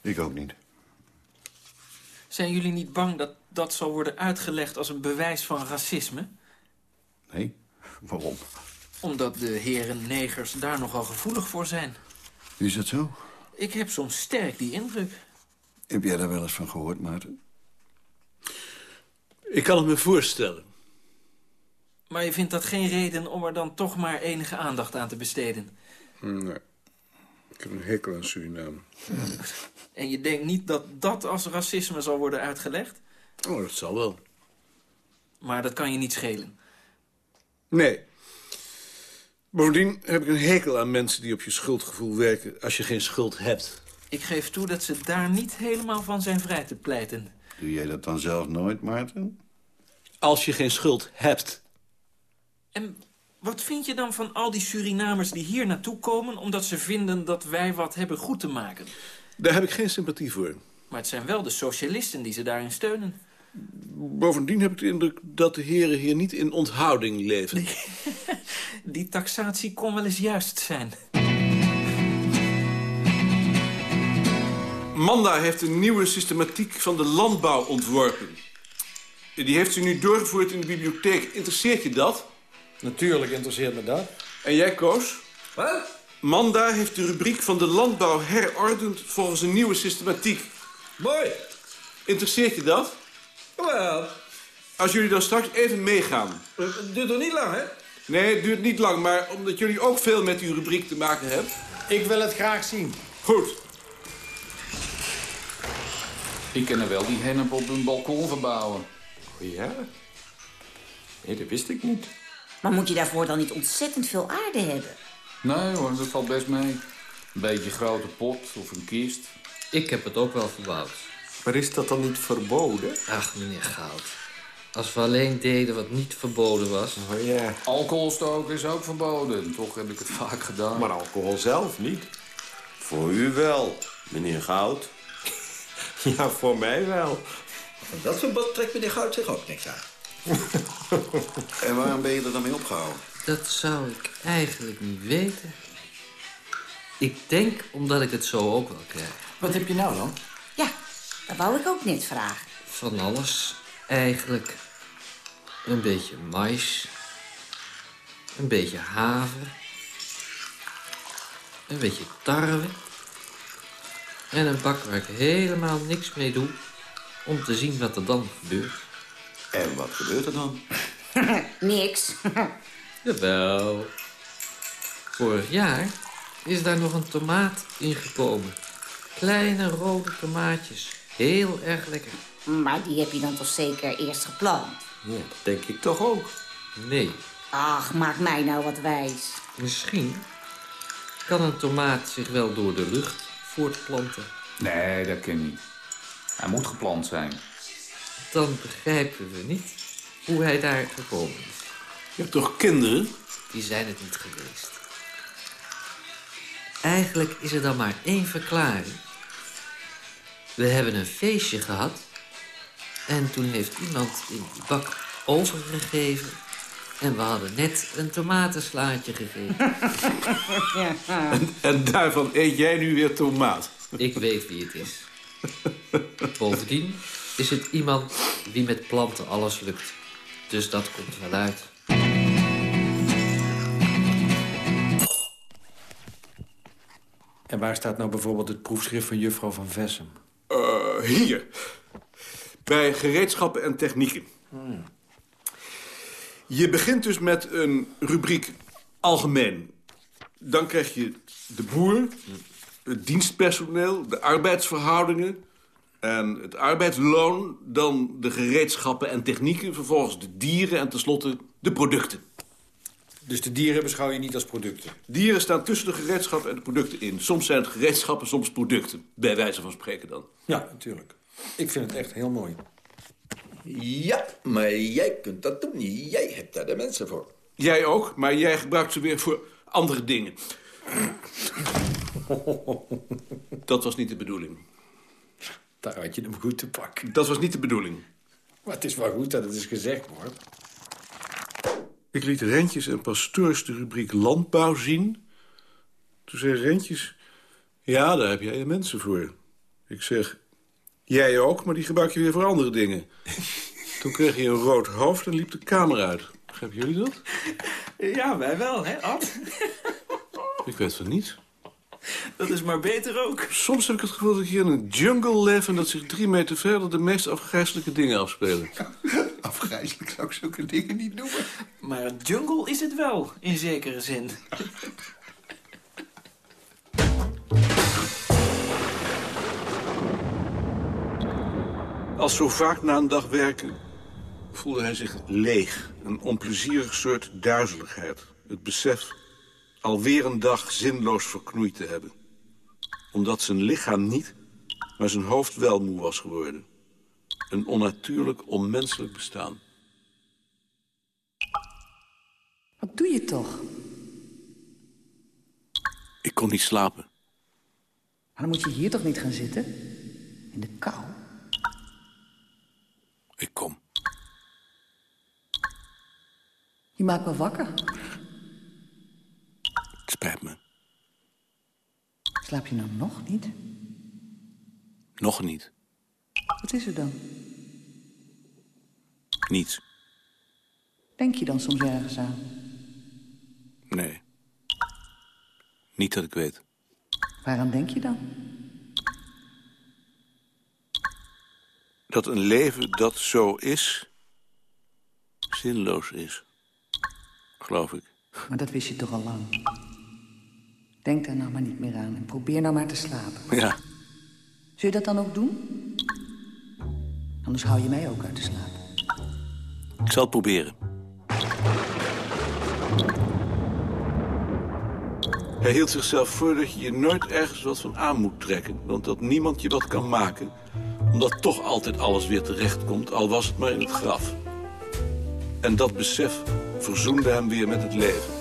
Speaker 8: Ik ook niet.
Speaker 11: Zijn jullie niet bang dat dat zal worden uitgelegd als een bewijs van racisme?
Speaker 8: Nee? Waarom?
Speaker 11: Omdat de heren negers daar nogal gevoelig voor zijn.
Speaker 8: Is dat zo?
Speaker 11: Ik heb soms sterk die indruk.
Speaker 8: Heb jij daar wel eens van gehoord, Maarten?
Speaker 10: Ik kan het me voorstellen.
Speaker 11: Maar je vindt dat geen reden om er dan toch maar enige aandacht aan te besteden.
Speaker 10: Nee. Ik heb een hekel aan Suriname.
Speaker 11: En je denkt niet dat dat als racisme zal worden uitgelegd?
Speaker 10: Oh, dat zal wel.
Speaker 11: Maar dat kan je niet schelen.
Speaker 10: Nee. Bovendien heb ik een hekel aan mensen die op je schuldgevoel werken... als je geen schuld hebt.
Speaker 11: Ik geef toe dat ze daar niet helemaal van zijn vrij te pleiten.
Speaker 8: Doe jij dat dan zelf nooit, Maarten?
Speaker 10: Als je geen schuld hebt.
Speaker 11: En wat vind je dan van al die Surinamers die hier naartoe komen... omdat ze vinden dat wij wat hebben goed te maken?
Speaker 10: Daar heb ik geen sympathie voor.
Speaker 11: Maar het zijn wel de socialisten die ze daarin steunen.
Speaker 10: Bovendien heb ik de indruk dat de heren hier niet in onthouding leven.
Speaker 11: Die taxatie kon wel eens juist zijn.
Speaker 10: Manda heeft een nieuwe systematiek van de landbouw ontworpen. Die heeft ze nu doorgevoerd in de bibliotheek. Interesseert je dat?
Speaker 12: Natuurlijk interesseert me dat.
Speaker 10: En jij, Koos?
Speaker 12: Wat?
Speaker 10: Manda heeft de rubriek van de landbouw herordend volgens een nieuwe systematiek.
Speaker 12: Mooi.
Speaker 10: Interesseert je dat?
Speaker 12: Wel.
Speaker 10: Als jullie dan straks even meegaan.
Speaker 12: Het duurt nog niet lang, hè?
Speaker 10: Nee, het duurt niet lang, maar omdat jullie ook veel met die rubriek te maken hebben.
Speaker 12: Ik wil het graag zien.
Speaker 10: Goed.
Speaker 13: Ik ken er wel die hennep op een balkon verbouwen.
Speaker 14: Oh ja? Nee, dat wist ik niet.
Speaker 15: Maar moet je daarvoor dan niet ontzettend veel aarde hebben?
Speaker 13: Nee hoor, dat valt best mee. Een beetje grote pot of een kist.
Speaker 16: Ik heb het ook wel verbouwd.
Speaker 14: Maar is dat dan niet verboden?
Speaker 16: Ach, meneer Goud. Als we alleen deden wat niet verboden was...
Speaker 14: Oh ja.
Speaker 13: Alcohol stoken is ook verboden. Toch heb ik het vaak gedaan.
Speaker 14: Maar alcohol zelf niet. Voor u wel, meneer Goud. ja, voor mij wel.
Speaker 12: Van dat verbod trekt meneer Goud zich ook niks aan.
Speaker 8: En waarom ben je er dan mee opgehouden?
Speaker 16: Dat zou ik eigenlijk niet weten. Ik denk omdat ik het zo ook wel krijg.
Speaker 17: Wat heb je nou dan?
Speaker 15: Ja, dat wou ik ook net vragen.
Speaker 16: Van alles, eigenlijk. Een beetje mais. Een beetje haver. Een beetje tarwe. En een bak waar ik helemaal niks mee doe... om te zien wat er dan gebeurt.
Speaker 8: En wat gebeurt er dan?
Speaker 15: Niks.
Speaker 16: Jawel. Vorig jaar is daar nog een tomaat ingekomen. Kleine rode tomaatjes. Heel erg lekker.
Speaker 15: Maar die heb je dan toch zeker eerst geplant?
Speaker 17: Ja, dat denk ik toch ook.
Speaker 16: Nee,
Speaker 15: Ach, maak mij nou wat wijs.
Speaker 16: misschien kan een tomaat zich wel door de lucht voortplanten.
Speaker 13: Nee, dat kan niet. Hij moet geplant zijn.
Speaker 16: Dan begrijpen we niet hoe hij daar gekomen is.
Speaker 10: Je hebt toch kinderen?
Speaker 16: Die zijn het niet geweest. Eigenlijk is er dan maar één verklaring. We hebben een feestje gehad... en toen heeft iemand in die bak overgegeven... en we hadden net een tomatenslaatje gegeten.
Speaker 10: En, en daarvan eet jij nu weer tomaat.
Speaker 16: Ik weet wie het is. Bovendien is het iemand wie met planten alles lukt. Dus dat komt wel uit.
Speaker 17: En waar staat nou bijvoorbeeld het proefschrift van juffrouw van Vessem?
Speaker 10: Eh, hier. Bij gereedschappen en technieken. Je begint dus met een rubriek algemeen. Dan krijg je de boer, het dienstpersoneel, de arbeidsverhoudingen... en het arbeidsloon, dan de gereedschappen en technieken... vervolgens de dieren en tenslotte de producten.
Speaker 17: Dus de dieren beschouw je niet als producten?
Speaker 10: Dieren staan tussen de gereedschappen en de producten in. Soms zijn het gereedschappen, soms producten. Bij wijze van spreken dan.
Speaker 17: Ja, natuurlijk. Ik vind het echt heel mooi.
Speaker 18: Ja, maar jij kunt dat doen. Jij hebt daar de mensen voor.
Speaker 10: Jij ook, maar jij gebruikt ze weer voor andere dingen. Dat was niet de bedoeling.
Speaker 17: Daar had je hem goed te pakken.
Speaker 10: Dat was niet de bedoeling.
Speaker 17: Maar het is wel goed dat het eens gezegd wordt.
Speaker 10: Ik liet Rentjes en Pastoors de rubriek landbouw zien. Toen zei Rentjes... Ja, daar heb jij je mensen voor. Ik zeg... Jij ook, maar die gebruik je weer voor andere dingen. Toen kreeg hij een rood hoofd en liep de kamer uit. Begrijpen jullie dat?
Speaker 11: Ja, wij wel, hè, Ad?
Speaker 10: Ik weet van niet.
Speaker 11: Dat is maar beter ook.
Speaker 10: Soms heb ik het gevoel dat ik hier in een jungle leef... en dat zich drie meter verder de meest afgrijzelijke dingen afspelen.
Speaker 18: Afgrijzelijk zou ik zulke dingen niet noemen.
Speaker 11: Maar een jungle is het wel, in zekere zin.
Speaker 10: Als zo vaak na een dag werken voelde hij zich leeg. Een onplezierig soort duizeligheid. Het besef alweer een dag zinloos verknoeid te hebben. Omdat zijn lichaam niet, maar zijn hoofd wel moe was geworden. Een onnatuurlijk, onmenselijk bestaan.
Speaker 6: Wat doe je toch?
Speaker 10: Ik kon niet slapen.
Speaker 6: Maar dan moet je hier toch niet gaan zitten? In de kou?
Speaker 10: Ik kom.
Speaker 6: Je maakt me wakker.
Speaker 10: Spijt me.
Speaker 6: Slaap je nou nog niet?
Speaker 10: Nog niet.
Speaker 6: Wat is er dan?
Speaker 10: Niets.
Speaker 6: Denk je dan soms ergens aan?
Speaker 10: Nee. Niet dat ik weet.
Speaker 6: Waaraan denk je dan?
Speaker 10: Dat een leven dat zo is... zinloos is. Geloof ik.
Speaker 6: Maar dat wist je toch al lang? Denk daar nou maar niet meer aan en probeer nou maar te slapen.
Speaker 10: Ja.
Speaker 6: Zul je dat dan ook doen? Anders hou je mij ook uit de slaap.
Speaker 10: Ik zal het proberen. Hij hield zichzelf voor dat je je nooit ergens wat van aan moet trekken. Want dat niemand je wat kan maken. Omdat toch altijd alles weer terechtkomt, al was het maar in het graf. En dat besef verzoende hem weer met het leven.